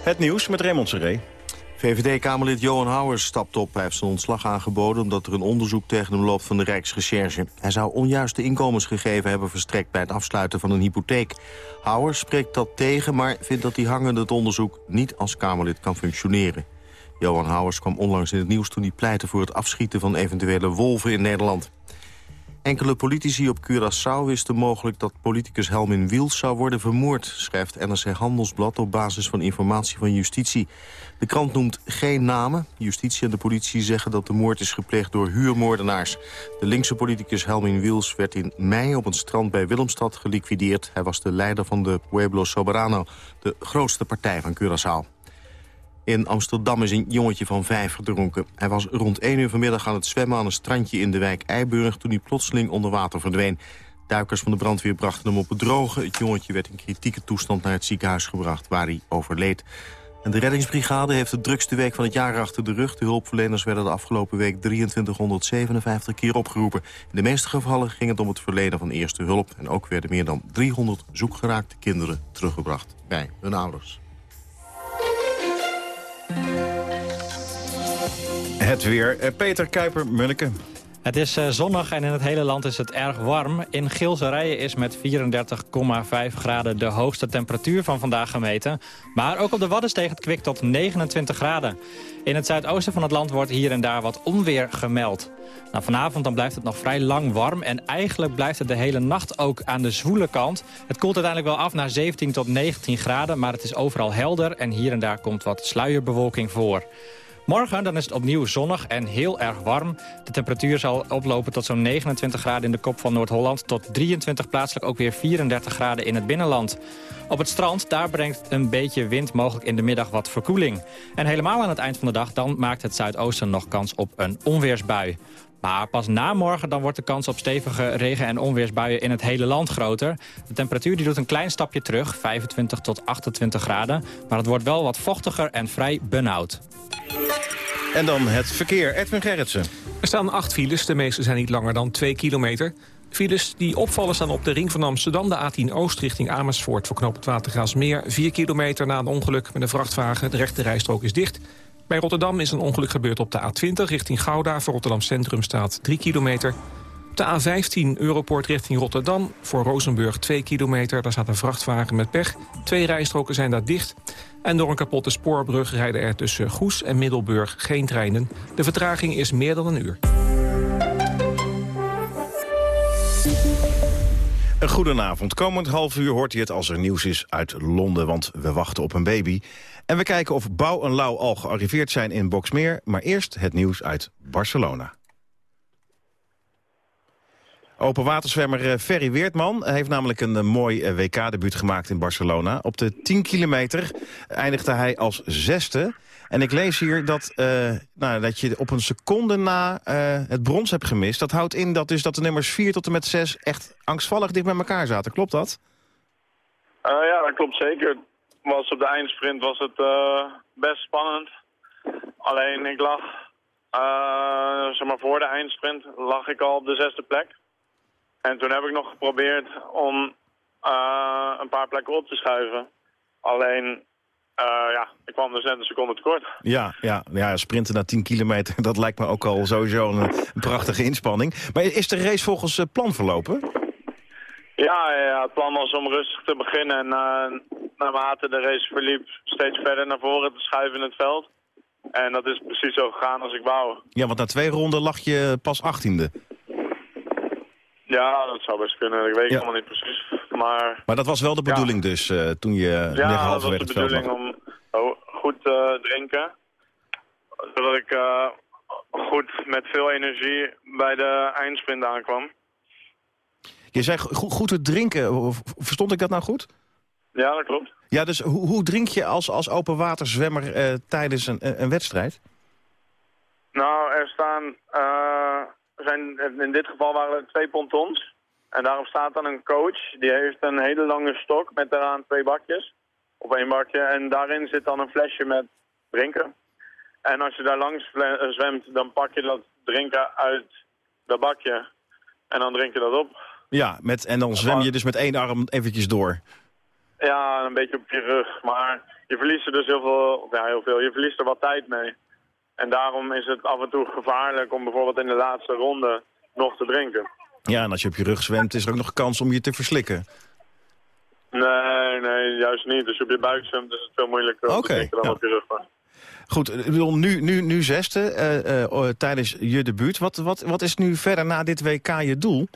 Het nieuws met Raymond Seré. VVD-Kamerlid Johan Houwers stapt op. Hij heeft zijn ontslag aangeboden omdat er een onderzoek tegen hem loopt van de Rijksrecherche. Hij zou onjuiste inkomensgegevens hebben verstrekt bij het afsluiten van een hypotheek. Houwers spreekt dat tegen, maar vindt dat hij hangende het onderzoek niet als Kamerlid kan functioneren. Johan Houwers kwam onlangs in het nieuws toen hij pleitte voor het afschieten van eventuele wolven in Nederland. Enkele politici op Curaçao wisten mogelijk dat politicus Helmin Wiels zou worden vermoord, schrijft NRC Handelsblad op basis van informatie van justitie. De krant noemt geen namen. Justitie en de politie zeggen dat de moord is gepleegd door huurmoordenaars. De linkse politicus Helmin Wiels werd in mei op een strand bij Willemstad geliquideerd. Hij was de leider van de Pueblo Soberano, de grootste partij van Curaçao. In Amsterdam is een jongetje van vijf verdronken. Hij was rond 1 uur vanmiddag aan het zwemmen aan een strandje in de wijk Eiburg... toen hij plotseling onder water verdween. Duikers van de brandweer brachten hem op het droge. Het jongetje werd in kritieke toestand naar het ziekenhuis gebracht... waar hij overleed. En de reddingsbrigade heeft de drukste week van het jaar achter de rug. De hulpverleners werden de afgelopen week 2357 keer opgeroepen. In de meeste gevallen ging het om het verlenen van eerste hulp. En ook werden meer dan 300 zoekgeraakte kinderen teruggebracht bij hun ouders. Het weer. Eh, Peter Kuiper-Munneke. Het is uh, zonnig en in het hele land is het erg warm. In Geelse is met 34,5 graden de hoogste temperatuur van vandaag gemeten. Maar ook op de Wadden steeg het kwik tot 29 graden. In het zuidoosten van het land wordt hier en daar wat onweer gemeld. Nou, vanavond dan blijft het nog vrij lang warm en eigenlijk blijft het de hele nacht ook aan de zwoele kant. Het koelt uiteindelijk wel af naar 17 tot 19 graden, maar het is overal helder en hier en daar komt wat sluierbewolking voor. Morgen dan is het opnieuw zonnig en heel erg warm. De temperatuur zal oplopen tot zo'n 29 graden in de kop van Noord-Holland... tot 23 plaatselijk ook weer 34 graden in het binnenland. Op het strand, daar brengt een beetje wind mogelijk in de middag wat verkoeling. En helemaal aan het eind van de dag, dan maakt het zuidoosten nog kans op een onweersbui. Maar pas na morgen dan wordt de kans op stevige regen- en onweersbuien in het hele land groter. De temperatuur die doet een klein stapje terug, 25 tot 28 graden. Maar het wordt wel wat vochtiger en vrij benauwd. En dan het verkeer. Edwin Gerritsen. Er staan acht files, de meeste zijn niet langer dan 2 kilometer. Files die opvallen staan op de ring van Amsterdam, de A10 Oost richting Amersfoort... voor knoop het Watergraasmeer, 4 kilometer na een ongeluk met een vrachtwagen. De rechte rijstrook is dicht. Bij Rotterdam is een ongeluk gebeurd op de A20 richting Gouda. Voor Rotterdam Centrum staat 3 kilometer. Op de A15 Europoort richting Rotterdam. Voor Rozenburg 2 kilometer. Daar staat een vrachtwagen met pech. Twee rijstroken zijn daar dicht. En door een kapotte spoorbrug rijden er tussen Goes en Middelburg geen treinen. De vertraging is meer dan een uur. Goedenavond. Komend half uur hoort hij het als er nieuws is uit Londen, want we wachten op een baby. En we kijken of Bouw en Lau al gearriveerd zijn in Boksmeer. Maar eerst het nieuws uit Barcelona. Open waterzwemmer eh, Ferry Weertman heeft namelijk een eh, mooi eh, WK-debuut gemaakt in Barcelona. Op de 10 kilometer eindigde hij als zesde. En ik lees hier dat, nou, dat je op een seconde na het brons hebt gemist. Dat houdt in dat, dus dat de nummers 4 tot en met 6 echt angstvallig dicht bij elkaar zaten. Klopt dat? ja, dat klopt zeker was op de eindsprint was het uh, best spannend. Alleen ik lag, uh, zeg maar voor de eindsprint, lag ik al op de zesde plek. En toen heb ik nog geprobeerd om uh, een paar plekken op te schuiven. Alleen, ja, ik kwam dus net een seconde tekort. Ja, ja, ja, sprinten naar 10 kilometer, [laughs] dat lijkt me ook al sowieso een, een prachtige inspanning. Maar is de race volgens plan verlopen? Ja, ja, het plan was om rustig te beginnen en naarmate de race verliep steeds verder naar voren te schuiven in het veld. En dat is precies zo gegaan als ik wou. Ja, want na twee ronden lag je pas achttiende. Ja, dat zou best kunnen. Ik weet het helemaal niet precies. Maar, maar dat was wel de bedoeling dus, uh, toen je Ja, dat was de bedoeling om oh, goed te uh, drinken. Zodat ik uh, goed met veel energie bij de eindsprint aankwam. Je zei goed, goed te drinken. Verstond ik dat nou goed? Ja, dat klopt. Ja, dus hoe, hoe drink je als, als open waterzwemmer uh, tijdens een, een wedstrijd? Nou, er staan, uh, zijn, in dit geval waren er twee pontons. En daarop staat dan een coach, die heeft een hele lange stok met daaraan twee bakjes. Of één bakje. En daarin zit dan een flesje met drinken. En als je daar langs zwemt, dan pak je dat drinken uit dat bakje. En dan drink je dat op. Ja, met, en dan zwem je dus met één arm eventjes door. Ja, een beetje op je rug. Maar je verliest er dus heel veel, ja, heel veel. Je verliest er wat tijd mee. En daarom is het af en toe gevaarlijk om bijvoorbeeld in de laatste ronde nog te drinken. Ja, en als je op je rug zwemt, is er ook nog kans om je te verslikken. Nee, nee, juist niet. Je op je buik zwemt, is het veel moeilijker om te drinken dan ja. op je rug. Maar. Goed, ik bedoel, nu, nu, nu zesde eh, eh, oh, tijdens je debuut. Wat, wat, wat is nu verder na dit WK je doel?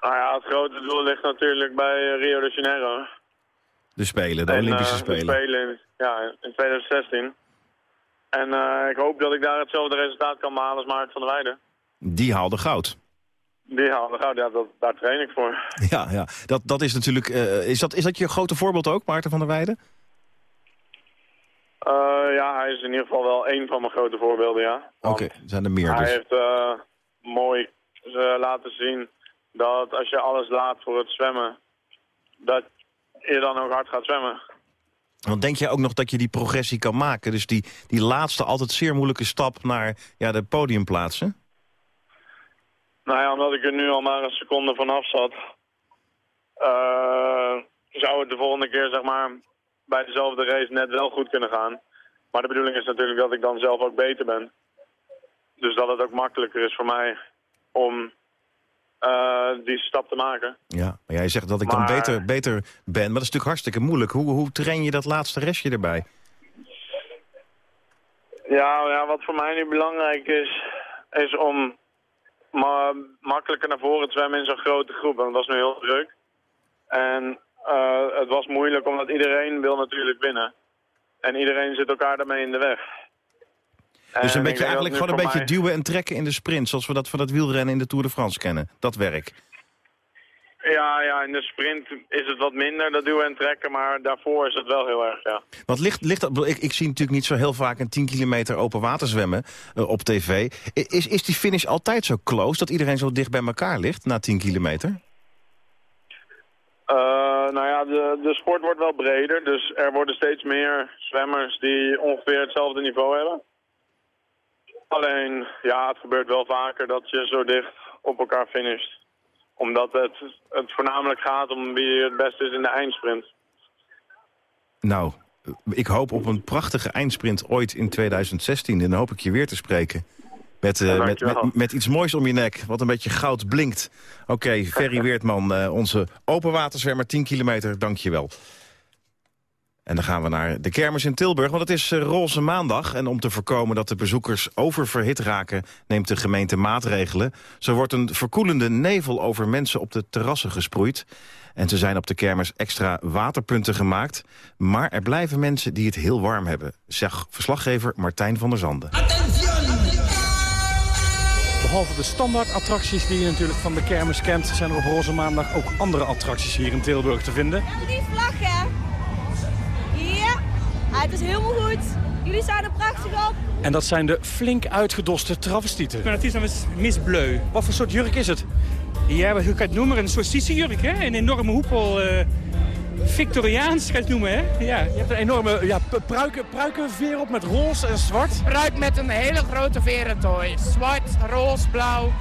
Nou ja, het grote doel ligt natuurlijk bij eh, Rio de Janeiro. De Spelen, de En, Olympische eh, Spelen. De Spelen, in- ja, in 2016. En eh, ik hoop dat ik daar hetzelfde resultaat kan behalen als Maarten van der Weijden. Die haalde goud. Die haalde goud, ja, dat, daar train ik voor. [laughs] Ja, ja. Dat, dat is natuurlijk... eh, is, dat, is dat je grote voorbeeld ook, Maarten van der Weijden? Eh, ja, hij is in ieder geval wel één van mijn grote voorbeelden, ja. Oké, zijn er meer hij dus. heeft eh, mooi eh, laten zien dat als je alles laat voor het zwemmen, dat je dan ook hard gaat zwemmen. Want denk je ook nog dat je die progressie kan maken? Dus die, die laatste, altijd zeer moeilijke stap naar ja, de podiumplaatsen? Nou ja, omdat ik er nu al maar een seconde vanaf zat, eh, zou het de volgende keer zeg maar bij dezelfde race net wel goed kunnen gaan. Maar de bedoeling is natuurlijk dat ik dan zelf ook beter ben. Dus dat het ook makkelijker is voor mij om eh, die stap te maken. Ja, maar jij zegt dat ik dan Maar- beter, beter ben. Maar dat is natuurlijk hartstikke moeilijk. Hoe, hoe train je dat laatste restje erbij? Ja, ja, wat voor mij nu belangrijk is, is om ma makkelijker naar voren te zwemmen in zo'n grote groep. Want het was nu heel druk. En eh, het was moeilijk omdat iedereen wil natuurlijk winnen. En iedereen zit elkaar daarmee in de weg. Dus En een ik beetje dat eigenlijk gewoon een beetje mij- duwen en trekken in de sprint. Zoals we dat van het wielrennen in de Tour de France kennen. Dat werk. Ja, ja, in de sprint is het wat minder, dat duwen en trekken. Maar daarvoor is het wel heel erg, ja. Want ligt, ligt dat, ik, ik zie natuurlijk niet zo heel vaak een 10 kilometer open water zwemmen eh, op tv. Is, is die finish altijd zo close dat iedereen zo dicht bij elkaar ligt na 10 kilometer? Eh, nou ja, de, de sport wordt wel breder, dus er worden steeds meer zwemmers die ongeveer hetzelfde niveau hebben. Alleen, ja, het gebeurt wel vaker dat je zo dicht op elkaar finisht. Omdat het, het voornamelijk gaat om wie het beste is in de eindsprint. Nou, ik hoop op een prachtige eindsprint ooit in 2016. En dan hoop ik je weer te spreken. Met, eh, Ja, met, met, met iets moois om je nek, wat een beetje goud blinkt. Oké, Ferry Weertman, eh, onze openwaterzwemmer, 10 kilometer, dank je wel. En dan gaan we naar de kermis in Tilburg, want het is eh, roze maandag. En om te voorkomen dat de bezoekers oververhit raken... neemt de gemeente maatregelen. Zo wordt een verkoelende nevel over mensen op de terrassen gesproeid. En ze zijn op de kermis extra waterpunten gemaakt. Maar er blijven mensen die het heel warm hebben. Zegt verslaggever Martijn van der Zanden. Behalve de standaard attracties die je natuurlijk van de kermis kent... zijn er op Roze Maandag ook andere attracties hier in Tilburg te vinden. Die vlaggen. Ah, het is helemaal goed. Jullie staan er prachtig op. En dat zijn de flink uitgedoste travestieten. Maar het is dan Miss Bleu. Wat voor soort jurk is het? Ja, hoe kan je het noemen? Een soort sissenjurk, hè? Een enorme hoepel. eh, Victoriaans kan je het noemen, hè? Ja. Je hebt een enorme ja, pruiken, pruikenveer op met roze en zwart. Bruik met een hele grote verentooi. Zwart, roze, blauw.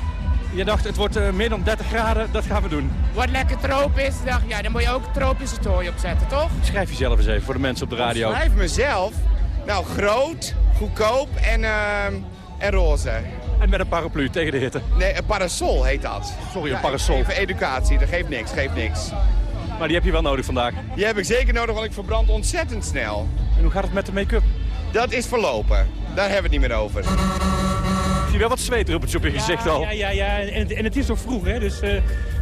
Je dacht, het wordt eh, meer dan 30 graden, dat gaan we doen. Wat lekker tropisch. Dacht, ja, dan moet je ook tropische tooi opzetten, toch? Schrijf jezelf eens even voor de mensen op de radio. Schrijf mezelf. Nou, groot, goedkoop en, ehm, en roze. En met een paraplu tegen de hitte. Nee, een parasol heet dat. Sorry, een Ja, parasol. Even educatie, dat geeft niks, geeft niks. Maar die heb je wel nodig vandaag. Die heb ik zeker nodig, want ik verbrand ontzettend snel. En hoe gaat het met de make-up? Dat is verlopen. Daar hebben we het niet meer over. Zie wel wat zweetruppeltjes op je gezicht al. Ja, ja, ja. En, het- en het is nog vroeg, hè? Dus eh,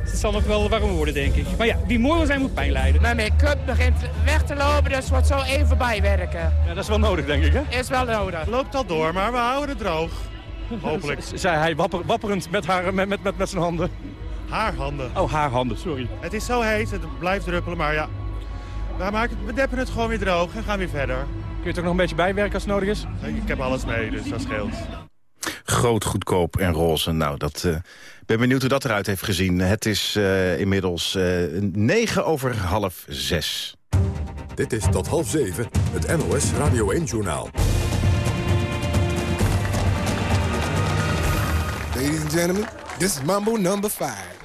het zal nog wel warm worden, denk ik. Maar ja, wie mooi wil zijn, moet pijn lijden. Mijn make-up begint weg te lopen, dus wordt zo even bijwerken. Ja, dat is wel nodig, denk ik, hè? Is wel nodig. Loopt al door, maar we houden het droog. Hopelijk. [laughs] Zei hij wapper, wapperend met, haar, met, met, met, met zijn handen. Haar handen. Oh, haar handen, sorry. Het is zo heet, het blijft druppelen, maar ja. We, maken, we deppen het gewoon weer droog en gaan weer verder. Kun je het ook nog een beetje bijwerken als het nodig is? Ik heb alles mee, dus dat scheelt. Groot, goedkoop en roze. Nou, dat eh, ben benieuwd hoe dat eruit heeft gezien. Het is eh, inmiddels eh, negen over half zes. Dit is tot half zeven het NOS Radio 1-journaal. Ladies and gentlemen, this is Mambo number five.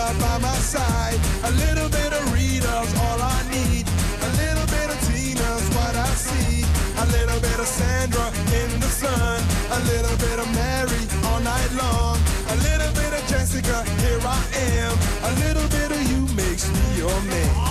A little bit of you makes me your man.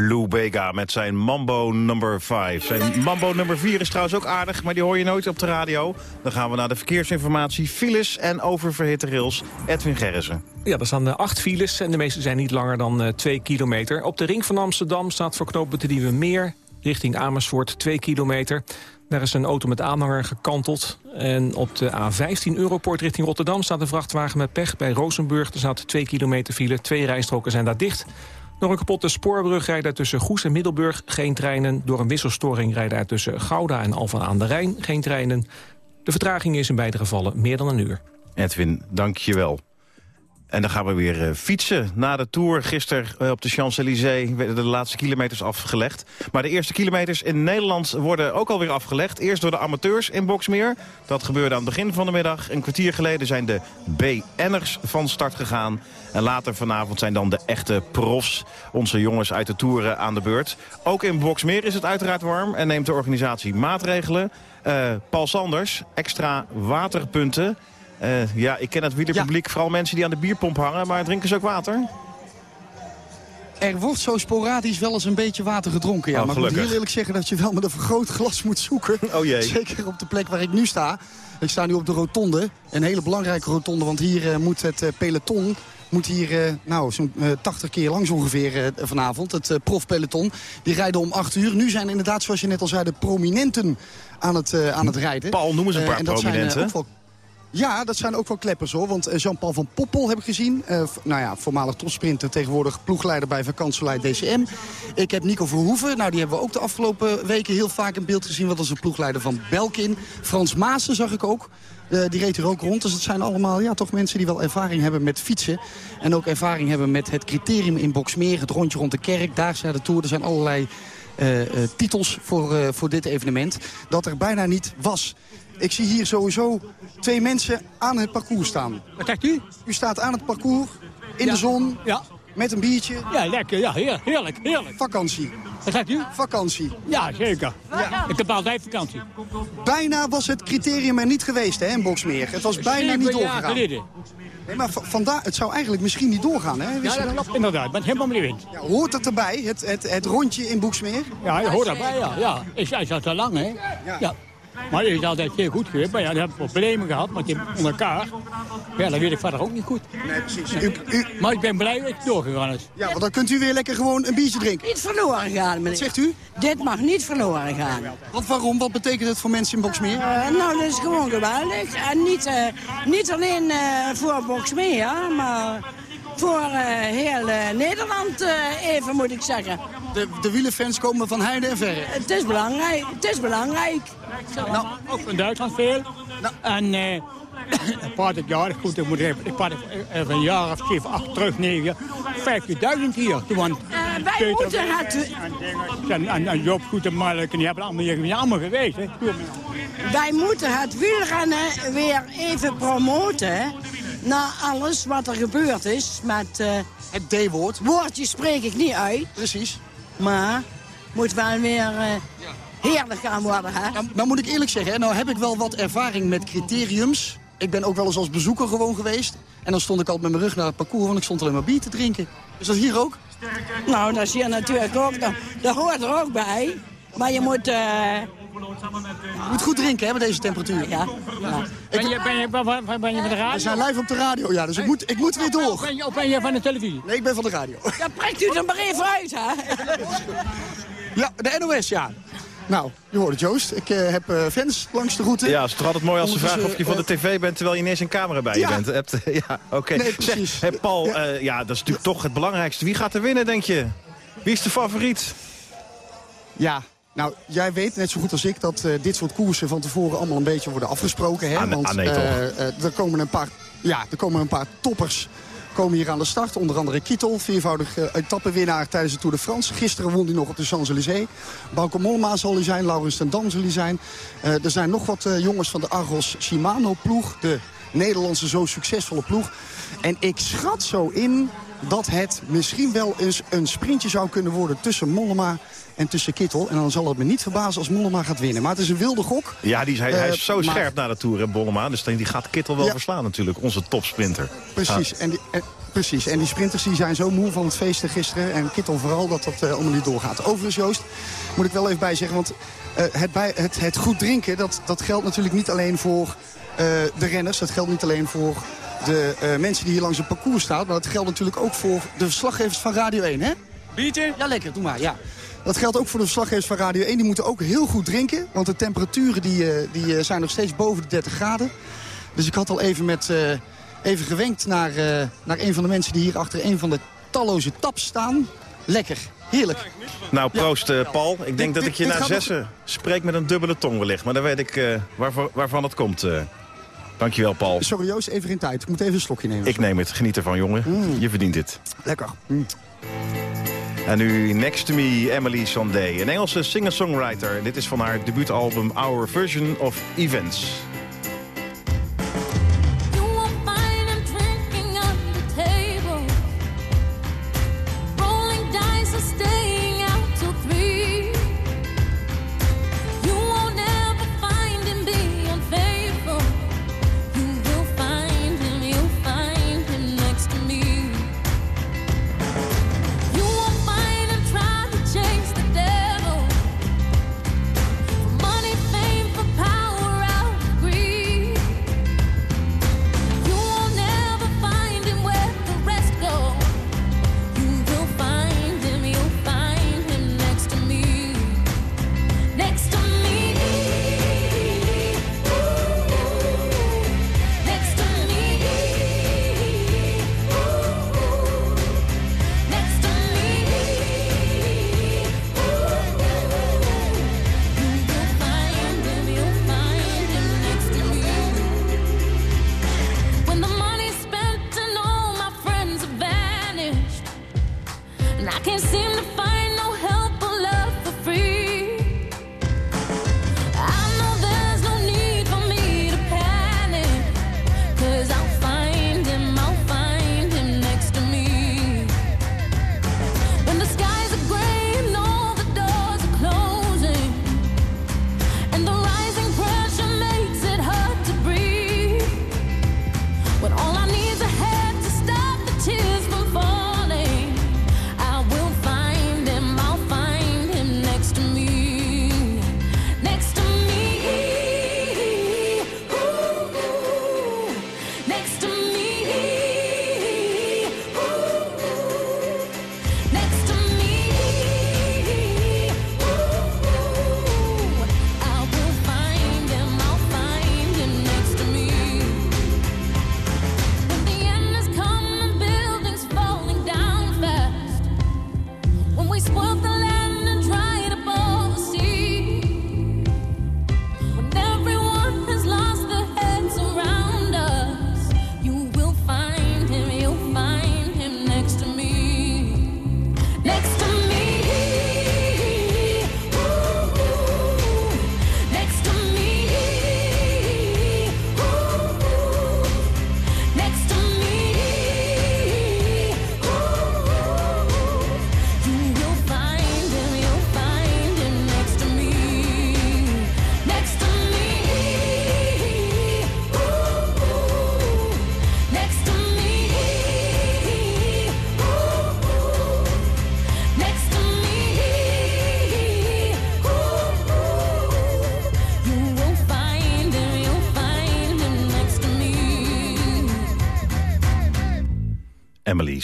Lou Bega met zijn Mambo number 5. Zijn Mambo nummer 4 is trouwens ook aardig, maar die hoor je nooit op de radio. Dan gaan we naar de verkeersinformatie, files en oververhitte rails. Edwin Gerritsen. Ja, er staan eh, acht files en de meeste zijn niet langer dan eh, twee kilometer. Op de ring van Amsterdam staat voor knooppunt Nieuwe Meer... richting Amersfoort 2 kilometer. Daar is een auto met aanhanger gekanteld. En op de A15 Europort richting Rotterdam staat een vrachtwagen met pech. Bij Rozenburg staat 2 kilometer file. Twee rijstroken zijn daar dicht. Door een kapotte spoorbrug rijden er tussen Goes en Middelburg geen treinen. Door een wisselstoring rijden er tussen Gouda en Alphen aan de Rijn geen treinen. De vertraging is in beide gevallen meer dan een uur. Edwin, dank je wel. En dan gaan we weer eh, fietsen. Na de Tour gisteren eh, op de Champs-Élysées werden de laatste kilometers afgelegd. Maar de eerste kilometers in Nederland worden ook alweer afgelegd. Eerst door de amateurs in Boksmeer. Dat gebeurde aan het begin van de middag. Een kwartier geleden zijn de BN'ers van start gegaan. En later vanavond zijn dan de echte profs, onze jongens uit de Tour, aan de beurt. Ook in Boksmeer is het uiteraard warm en neemt de organisatie maatregelen. Eh, Paul Sanders, extra waterpunten. Eh, ja, ik ken het wielerpubliek, vooral mensen die aan de bierpomp hangen. Maar drinken ze ook water? Er wordt zo sporadisch wel eens een beetje water gedronken. Ja. Oh, maar ik moet heel eerlijk zeggen dat je wel met een vergrootglas moet zoeken. Oh jee. [laughs] Zeker op de plek waar ik nu sta. Ik sta nu op de rotonde. Een hele belangrijke rotonde, want hier eh, moet het peloton... Moet hier eh, nou, zo'n eh, 80 keer langs ongeveer eh, vanavond, het eh, profpeloton. Die rijden om 8 uur. Nu zijn inderdaad, zoals je net al zei, de prominenten aan het, eh, aan het rijden. Paul, noem eens een Eh, paar en dat zijn, eh, prominenten. ook wel Ja, dat zijn ook wel kleppers hoor. Want eh, Jean-Paul van Poppel heb ik gezien. Uh, nou ja, voormalig topsprinter, tegenwoordig ploegleider bij vakantieleid DCM. Ik heb Nico Verhoeven. Nou, die hebben we ook de afgelopen weken heel vaak in beeld gezien. Wat als de ploegleider van Belkin. Frans Maassen zag ik ook. Uh, die reed er ook rond. Dus het zijn allemaal ja, toch mensen die wel ervaring hebben met fietsen. En ook ervaring hebben met het criterium in Boksmeer. Het rondje rond de kerk, Daagse de Tour. Er zijn allerlei uh, uh, titels voor, voor dit evenement. Dat er bijna niet was. Ik zie hier sowieso twee mensen aan het parcours staan. Wat zegt u? U staat aan het parcours, in ja. de zon, ja. Met een biertje. Ja, lekker. Ja, heerlijk, heerlijk. Vakantie. Wat zegt u? Vakantie. Ja, zeker. Ja. Ik heb altijd vakantie. Bijna was het criterium er niet geweest hè, in Boksmeer. Het was bijna niet doorgegaan. Nee, maar vandaar, het zou eigenlijk misschien niet doorgaan, hè? Ja, dat klopt inderdaad. Maar helemaal niet wind. Ja, hoort het erbij, het, het, het rondje in Boksmeer? Ja, dat hoort erbij, ja. ja. Is, is dat te lang, hè? ja. ja. Maar het is altijd heel goed geweest. Maar ja, we hebben problemen gehad met die onder elkaar. Ja, dat weet ik verder ook niet goed. Nee, precies. U, u... Maar ik ben blij dat het doorgegaan is. Ja, want dan kunt u weer lekker gewoon een biertje drinken. Niet verloren gaan, meneer. Wat zegt u? Dit mag niet verloren gaan. Want waarom? Wat betekent het voor mensen in Boksmeer? Uh, nou, dat is gewoon geweldig. En niet, uh, niet alleen uh, voor Boksmeer, maar voor heel Nederland even, moet ik zeggen. De, de wielenfans komen van heide en verre. Het is belangrijk. Het is belangrijk. Nou, ook van Duitsland veel. Nou. En uh, [coughs] een paar jaar, goed, ik moet even, ik even een jaar of zeven, acht terug, negen, 50.000 hier. Toen uh, wij moeten het... En, en, en Job Goed en Mark, die hebben allemaal, die allemaal geweest. Hè. Wij moeten het wielrennen weer even promoten na alles wat er gebeurd is met... Uh, het D-woord. Woordjes spreek ik niet uit. Precies. Maar moet wel weer uh, heerlijk gaan worden, hè? Nou, nou moet ik eerlijk zeggen, nou heb ik wel wat ervaring met criteriums. Ik ben ook wel eens als bezoeker gewoon geweest. En dan stond ik altijd met mijn rug naar het parcours, want ik stond alleen maar bier te drinken. Is dat hier ook? Nou, dat is hier natuurlijk ook. Dat, dat hoort er ook bij. Maar je moet... Uh, je moet goed drinken, hè, met deze temperatuur. Ja. ja. Ben, je, ben, je, ben je van de radio? We zijn live op de radio, ja, dus ik moet, ik moet weer door. Ben, je, of ben je van de televisie? Nee, ik ben van de radio. Ja, prikt u er maar even uit, hè? Ja, de NOS, ja. Nou, je hoort het, Joost. Ik uh, heb uh, fans langs de route. Ja, het is toch altijd mooi als ze vragen of je van de tv bent... terwijl je ineens een camera bij ja. je bent. Hebt, ja, oké. Okay. Nee, precies. Zeg, Paul, ja. Uh, ja, dat is natuurlijk toch het belangrijkste. Wie gaat er winnen, denk je? Wie is de favoriet? Ja, nou, jij weet net zo goed als ik dat uh, dit soort koersen van tevoren allemaal een beetje worden afgesproken. Hè? Ah, Want ah, nee, uh, er komen een paar, ja, er komen een paar toppers komen hier aan de start. Onder andere Kittel, viervoudig uh, etappenwinnaar tijdens de Tour de France. Gisteren won hij nog op de Champs-Élysées. Bauke Mollema zal hij zijn, Laurens ten Dam zal hij zijn. Er zijn nog wat jongens van de Argos Shimano-ploeg. De Nederlandse zo succesvolle ploeg. En ik schat zo in dat het misschien wel eens een sprintje zou kunnen worden tussen Mollema en tussen Kittel. En dan zal het me niet verbazen als Mollema gaat winnen. Maar het is een wilde gok. Ja, die is, hij, uh, hij is zo maar... scherp na de Tour, hè, Mollema. Dus die gaat Kittel wel ja. verslaan natuurlijk, onze topsprinter. Precies. En, die, en, precies. En die sprinters die zijn zo moe van het feesten gisteren. En Kittel vooral dat dat uh, allemaal niet doorgaat. Overigens, Joost, moet ik wel even bijzeggen. Want uh, het, bij, het, het goed drinken, dat, dat geldt natuurlijk niet alleen voor de renners. Dat geldt niet alleen voor de uh, mensen die hier langs het parcours staan. Maar dat geldt natuurlijk ook voor de verslaggevers van Radio 1, hè? Biertje? Ja, lekker. Doe maar, ja. Dat geldt ook voor de verslaggevers van Radio 1. Die moeten ook heel goed drinken. Want de temperaturen die, uh, die zijn nog steeds boven de 30 graden. Dus ik had al even, met, uh, even gewenkt naar, naar een van de mensen die hier achter een van de talloze taps staan. Lekker. Heerlijk. Nou, proost ja. Paul. Ik denk dit, dat ik je na zessen nog... spreek met een dubbele tong wellicht. Maar dan weet ik waarvan, waarvan het komt. Dankjewel, Paul. Sorry, Joost, even geen tijd. Ik moet even een slokje nemen. Ik neem het. Geniet ervan, jongen. Mm. Je verdient dit. Lekker. Mm. En nu Next to Me, Emily Sandé. Een Engelse singer-songwriter. Dit is van haar debuutalbum Our Version of Events.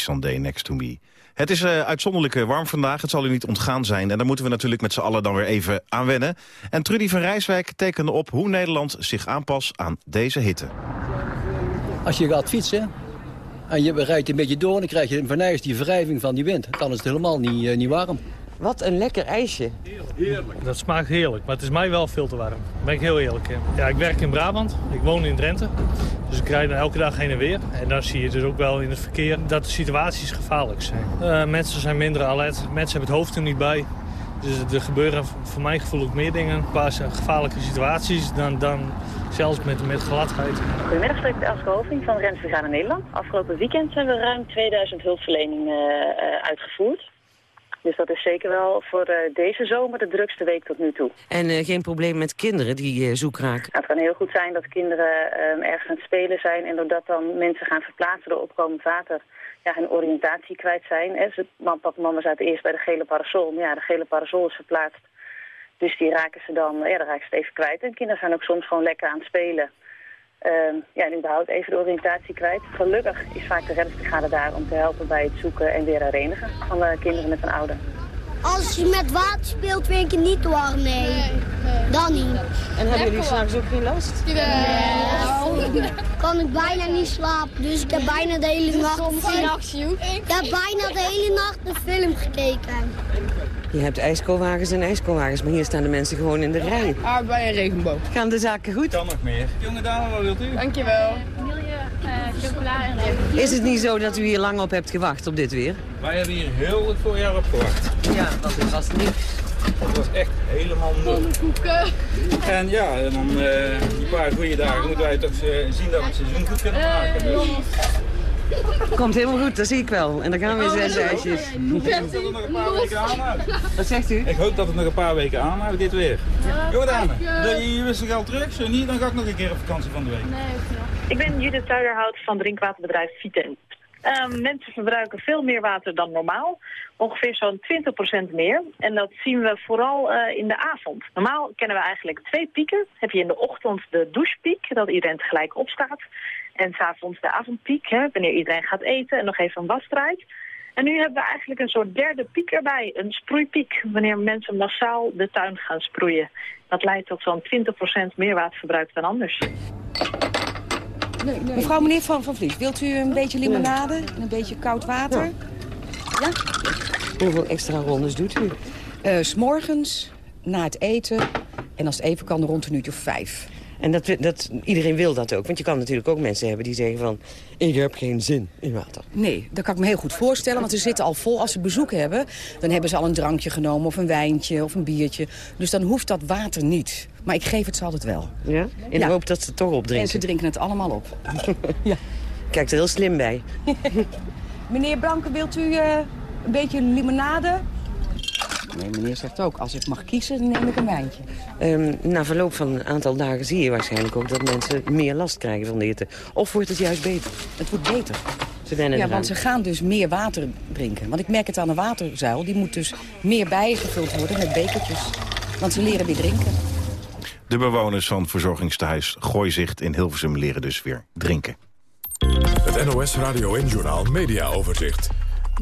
Sandé Next to Me. Het is eh, uitzonderlijk eh, warm vandaag, het zal u niet ontgaan zijn. En daar moeten we natuurlijk met z'n allen dan weer even aan wennen. En Trudy van Rijswijk tekende op hoe Nederland zich aanpast aan deze hitte. Als je gaat fietsen en je rijdt een beetje door... dan krijg je van die wrijving van die wind. Dan is het helemaal niet, eh, niet warm. Wat een lekker ijsje. Heerlijk. Dat smaakt heerlijk, maar het is mij wel veel te warm. Daar ben ik heel eerlijk in. Ja, ik werk in Brabant, ik woon in Drenthe. Dus ik rijd er elke dag heen en weer. En dan zie je dus ook wel in het verkeer dat de situaties gevaarlijk zijn. Eh, mensen zijn minder alert, mensen hebben het hoofd er niet bij. Dus er gebeuren voor mijn gevoel ook meer dingen qua gevaarlijke situaties dan, dan zelfs met, met gladheid. Goedemiddag, spreekt Elske Hoving van Rensbrigade Nederland. Afgelopen weekend hebben we ruim 2000 hulpverleningen eh, uitgevoerd. Dus dat is zeker wel voor eh, deze zomer de drukste week tot nu toe. En eh, geen probleem met kinderen die eh, zoek raken. Nou, het kan heel goed zijn dat kinderen eh, ergens aan het spelen zijn... en doordat dan mensen gaan verplaatsen door opkomend water... Ja, hun oriëntatie kwijt zijn. Hè. Ze, mam, papa en mama zaten eerst bij de gele parasol. Maar ja, de gele parasol is verplaatst. Dus die raken ze dan, ja, dan raken ze het even kwijt. En kinderen zijn ook soms gewoon lekker aan het spelen. Ehm, ja, en überhaupt even de oriëntatie kwijt. Gelukkig is vaak de reddingsbrigade daar om te helpen bij het zoeken en weer herenigen van de kinderen met een ouder. Als je met water speelt, vind ik het niet warm, nee. Dan niet. En hebben jullie s'nachts ook geen last? Kan ik bijna niet slapen, dus ik heb bijna de hele nacht... Ik heb bijna de hele nacht een film gekeken. Je hebt ijskoolwagens en ijskoolwagens, maar hier staan de mensen gewoon in de rij. Aardbei en regenboog. Gaan de zaken goed? Kan nog meer. Jonge dame, wat wilt u? Dankjewel. chocola en Is het niet zo dat u hier lang op hebt gewacht op dit weer? Wij hebben hier heel het voorjaar op gewacht. Ja, want het was niet. Het was echt helemaal nul. En ja, en dan eh die paar goede dagen moeten wij toch eh, zien dat we het seizoen goed kunnen maken. Dus. Komt helemaal goed, dat zie ik wel. En dan gaan we weer zes ijsjes. Ik hoop dat het nog een paar weken aanhoudt. Wat zegt u? Ik hoop dat het nog een paar weken aanhoudt, dit weer. Jonge dame, wil je je wisselgeld terug? Zo niet, dan ga ik nog een keer op vakantie van de week. Ik ben Judith Zuiderhout van drinkwaterbedrijf Viten. Ehm, mensen verbruiken veel meer water dan normaal. Ongeveer zo'n 20% meer. En dat zien we vooral eh, in de avond. Normaal kennen we eigenlijk twee pieken. Heb je in de ochtend de douchepiek, dat iedereen tegelijk opstaat. En s'avonds de avondpiek, hè, wanneer iedereen gaat eten en nog even een was. En nu hebben we eigenlijk een soort derde piek erbij, een sproeipiek. Wanneer mensen massaal de tuin gaan sproeien. Dat leidt tot zo'n 20% meer waterverbruik dan anders. Mevrouw, meneer Van, van Vliet, wilt u een beetje limonade en een beetje koud water? Ja. Hoeveel extra rondes doet u? Uh, S'morgens, na het eten en als het even kan rond een uurtje of vijf. En dat, dat, iedereen wil dat ook, want je kan natuurlijk ook mensen hebben die zeggen van... ik heb geen zin in water. Nee, dat kan ik me heel goed voorstellen, want ze zitten al vol. Als ze bezoek hebben, dan hebben ze al een drankje genomen of een wijntje of een biertje. Dus dan hoeft dat water niet. Maar ik geef het ze altijd wel. Ja? In de hoop dat ze het toch opdrinken? En ze drinken het allemaal op. [laughs] ja. Kijk er heel slim bij. [laughs] Meneer Blanke, wilt u uh, een beetje limonade? Nee, meneer zegt ook, als ik mag kiezen, dan neem ik een wijntje. Um, na verloop van een aantal dagen zie je waarschijnlijk ook dat mensen meer last krijgen van de hitte. Of wordt het juist beter? Het wordt beter. Ze wennen ja, eraan. want ze gaan dus meer water drinken. Want ik merk het aan de waterzuil. Die moet dus meer bijgevuld worden met bekertjes. Want ze leren weer drinken. De bewoners van verzorgingstehuis Gooizicht in Hilversum leren dus weer drinken. Het NOS Radio en Journaal Media Overzicht.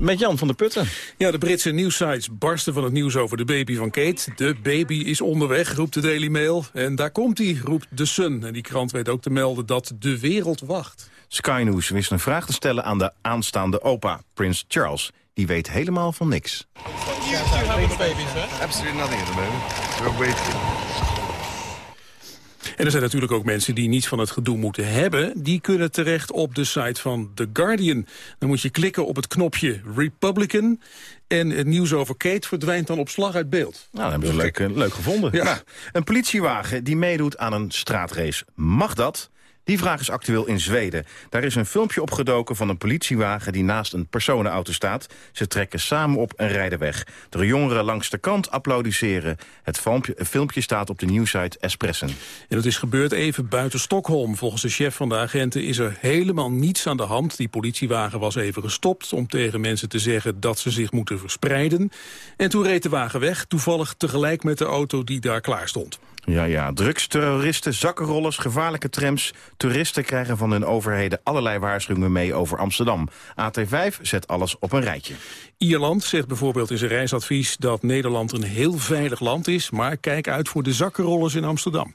Met Jan van der Putten. Ja, de Britse nieuwsites barsten van het nieuws over de baby van Kate. De baby is onderweg, roept de Daily Mail. En daar komt hij, roept The Sun. En die krant weet ook te melden dat de wereld wacht. Sky News wist een vraag te stellen aan de aanstaande opa, Prins Charles. die weet helemaal van niks. Absolutely nothing at the moment. We're waiting. En er zijn natuurlijk ook mensen die niets van het gedoe moeten hebben. Die kunnen terecht op de site van The Guardian. Dan moet je klikken op het knopje Republican. En het nieuws over Kate verdwijnt dan op slag uit beeld. Nou, dat hebben ze leuk, eh, leuk gevonden. Ja. Een politiewagen die meedoet aan een straatrace. Mag dat? Die vraag is actueel in Zweden. Daar is een filmpje opgedoken van een politiewagen die naast een personenauto staat. Ze trekken samen op en rijden weg. De jongeren langs de kant applaudisseren. Het filmpje, het filmpje staat op de nieuwsite Espressen. En dat is gebeurd even buiten Stockholm. Volgens de chef van de agenten is er helemaal niets aan de hand. Die politiewagen was even gestopt om tegen mensen te zeggen dat ze zich moeten verspreiden. En toen reed de wagen weg, toevallig tegelijk met de auto die daar klaar stond. Ja, ja. Drugs, terroristen, zakkenrollers, gevaarlijke trams. Toeristen krijgen van hun overheden allerlei waarschuwingen mee over Amsterdam. AT5 zet alles op een rijtje. Ierland zegt bijvoorbeeld in zijn reisadvies dat Nederland een heel veilig land is, maar kijk uit voor de zakkenrollers in Amsterdam.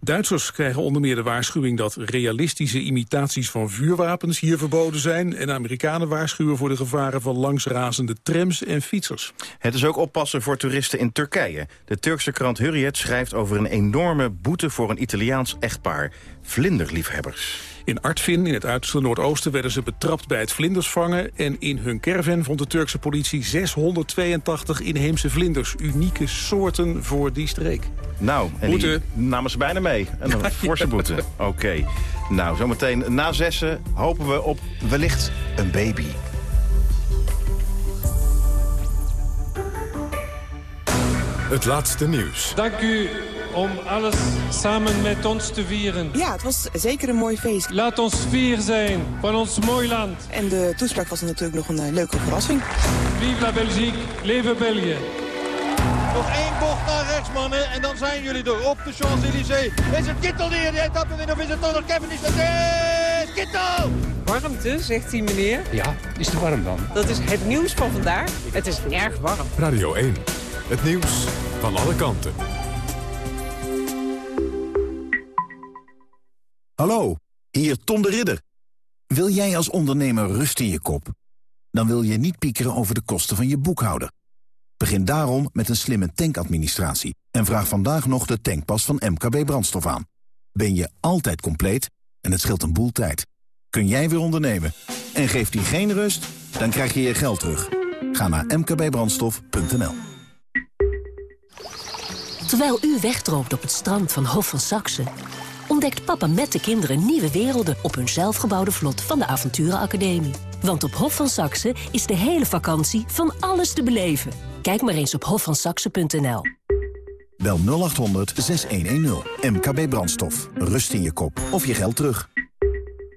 Duitsers krijgen onder meer de waarschuwing dat realistische imitaties van vuurwapens hier verboden zijn en Amerikanen waarschuwen voor de gevaren van langsrazende trams en fietsers. Het is ook oppassen voor toeristen in Turkije. De Turkse krant Hurriyet schrijft over een enorme boete voor een Italiaans echtpaar. Vlinderliefhebbers. In Artvin, in het uiterste Noordoosten, werden ze betrapt bij het vlinders vangen. En in hun caravan vond de Turkse politie 682 inheemse vlinders. Unieke soorten voor die streek. Nou, en Boete. die namen ze bijna mee. En een [laughs] forse boete. Oké. Nou, zometeen na zessen hopen we op wellicht een baby. Het laatste nieuws. Dank u om alles samen met ons te vieren. Ja, het was zeker een mooi feest. Laat ons fier zijn van ons mooi land. En de toespraak was natuurlijk nog een eh, leuke verrassing. Vive la Belgique, leven België. Nog één bocht naar rechts, mannen. En dan zijn jullie er op de Champs-Élysées. Is het Kittel die hier die etappe wint? Of is het toch nog Kevin? Is dat is Kittel! Warmte, zegt die meneer. Ja, is het warm dan? Dat is het nieuws van vandaag. Het is erg warm. Radio 1. Het nieuws van alle kanten. Hallo, hier Tom de Ridder. Wil jij als ondernemer rust in je kop? Dan wil je niet piekeren over de kosten van je boekhouder. Begin daarom met een slimme tankadministratie en vraag vandaag nog de tankpas van MKB Brandstof aan. Ben je altijd compleet en het scheelt een boel tijd. Kun jij weer ondernemen en geeft die geen rust? Dan krijg je je geld terug. Ga naar mkbbrandstof.nl Terwijl u wegdroomt op het strand van Hof van Saxe... ontdekt papa met de kinderen nieuwe werelden... op hun zelfgebouwde vlot van de Avonturenacademie. Want op Hof van Saxe is de hele vakantie van alles te beleven. Kijk maar eens op hofvansaxe.nl. Bel 0800 6110 MKB Brandstof. Rust in je kop of je geld terug.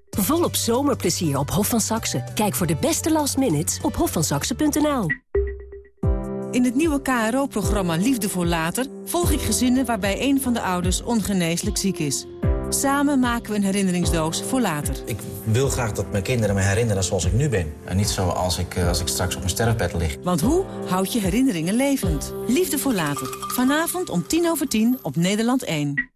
Volop zomerplezier op Hof van Saxe. Kijk voor de beste last minutes op hofvansaxe.nl. In het nieuwe KRO-programma Liefde voor Later... volg ik gezinnen waarbij een van de ouders ongeneeslijk ziek is. Samen maken we een herinneringsdoos voor later. Ik wil graag dat mijn kinderen me herinneren zoals ik nu ben. En niet zoals ik, eh, als ik straks op mijn sterfbed lig. Want hoe houd je herinneringen levend? Liefde voor Later. Vanavond om tien over tien op Nederland 1.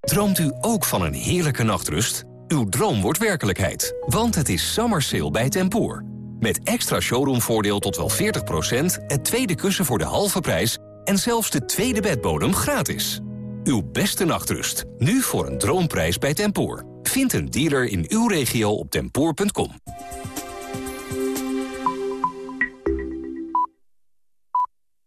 Droomt u ook van een heerlijke nachtrust? Uw droom wordt werkelijkheid, want het is summer sale bij Tempoor. Met extra showroomvoordeel tot wel 40%, het tweede kussen voor de halve prijs... en zelfs de tweede bedbodem gratis. Uw beste nachtrust, nu voor een droomprijs bij Tempoor. Vind een dealer in uw regio op tempoor.com.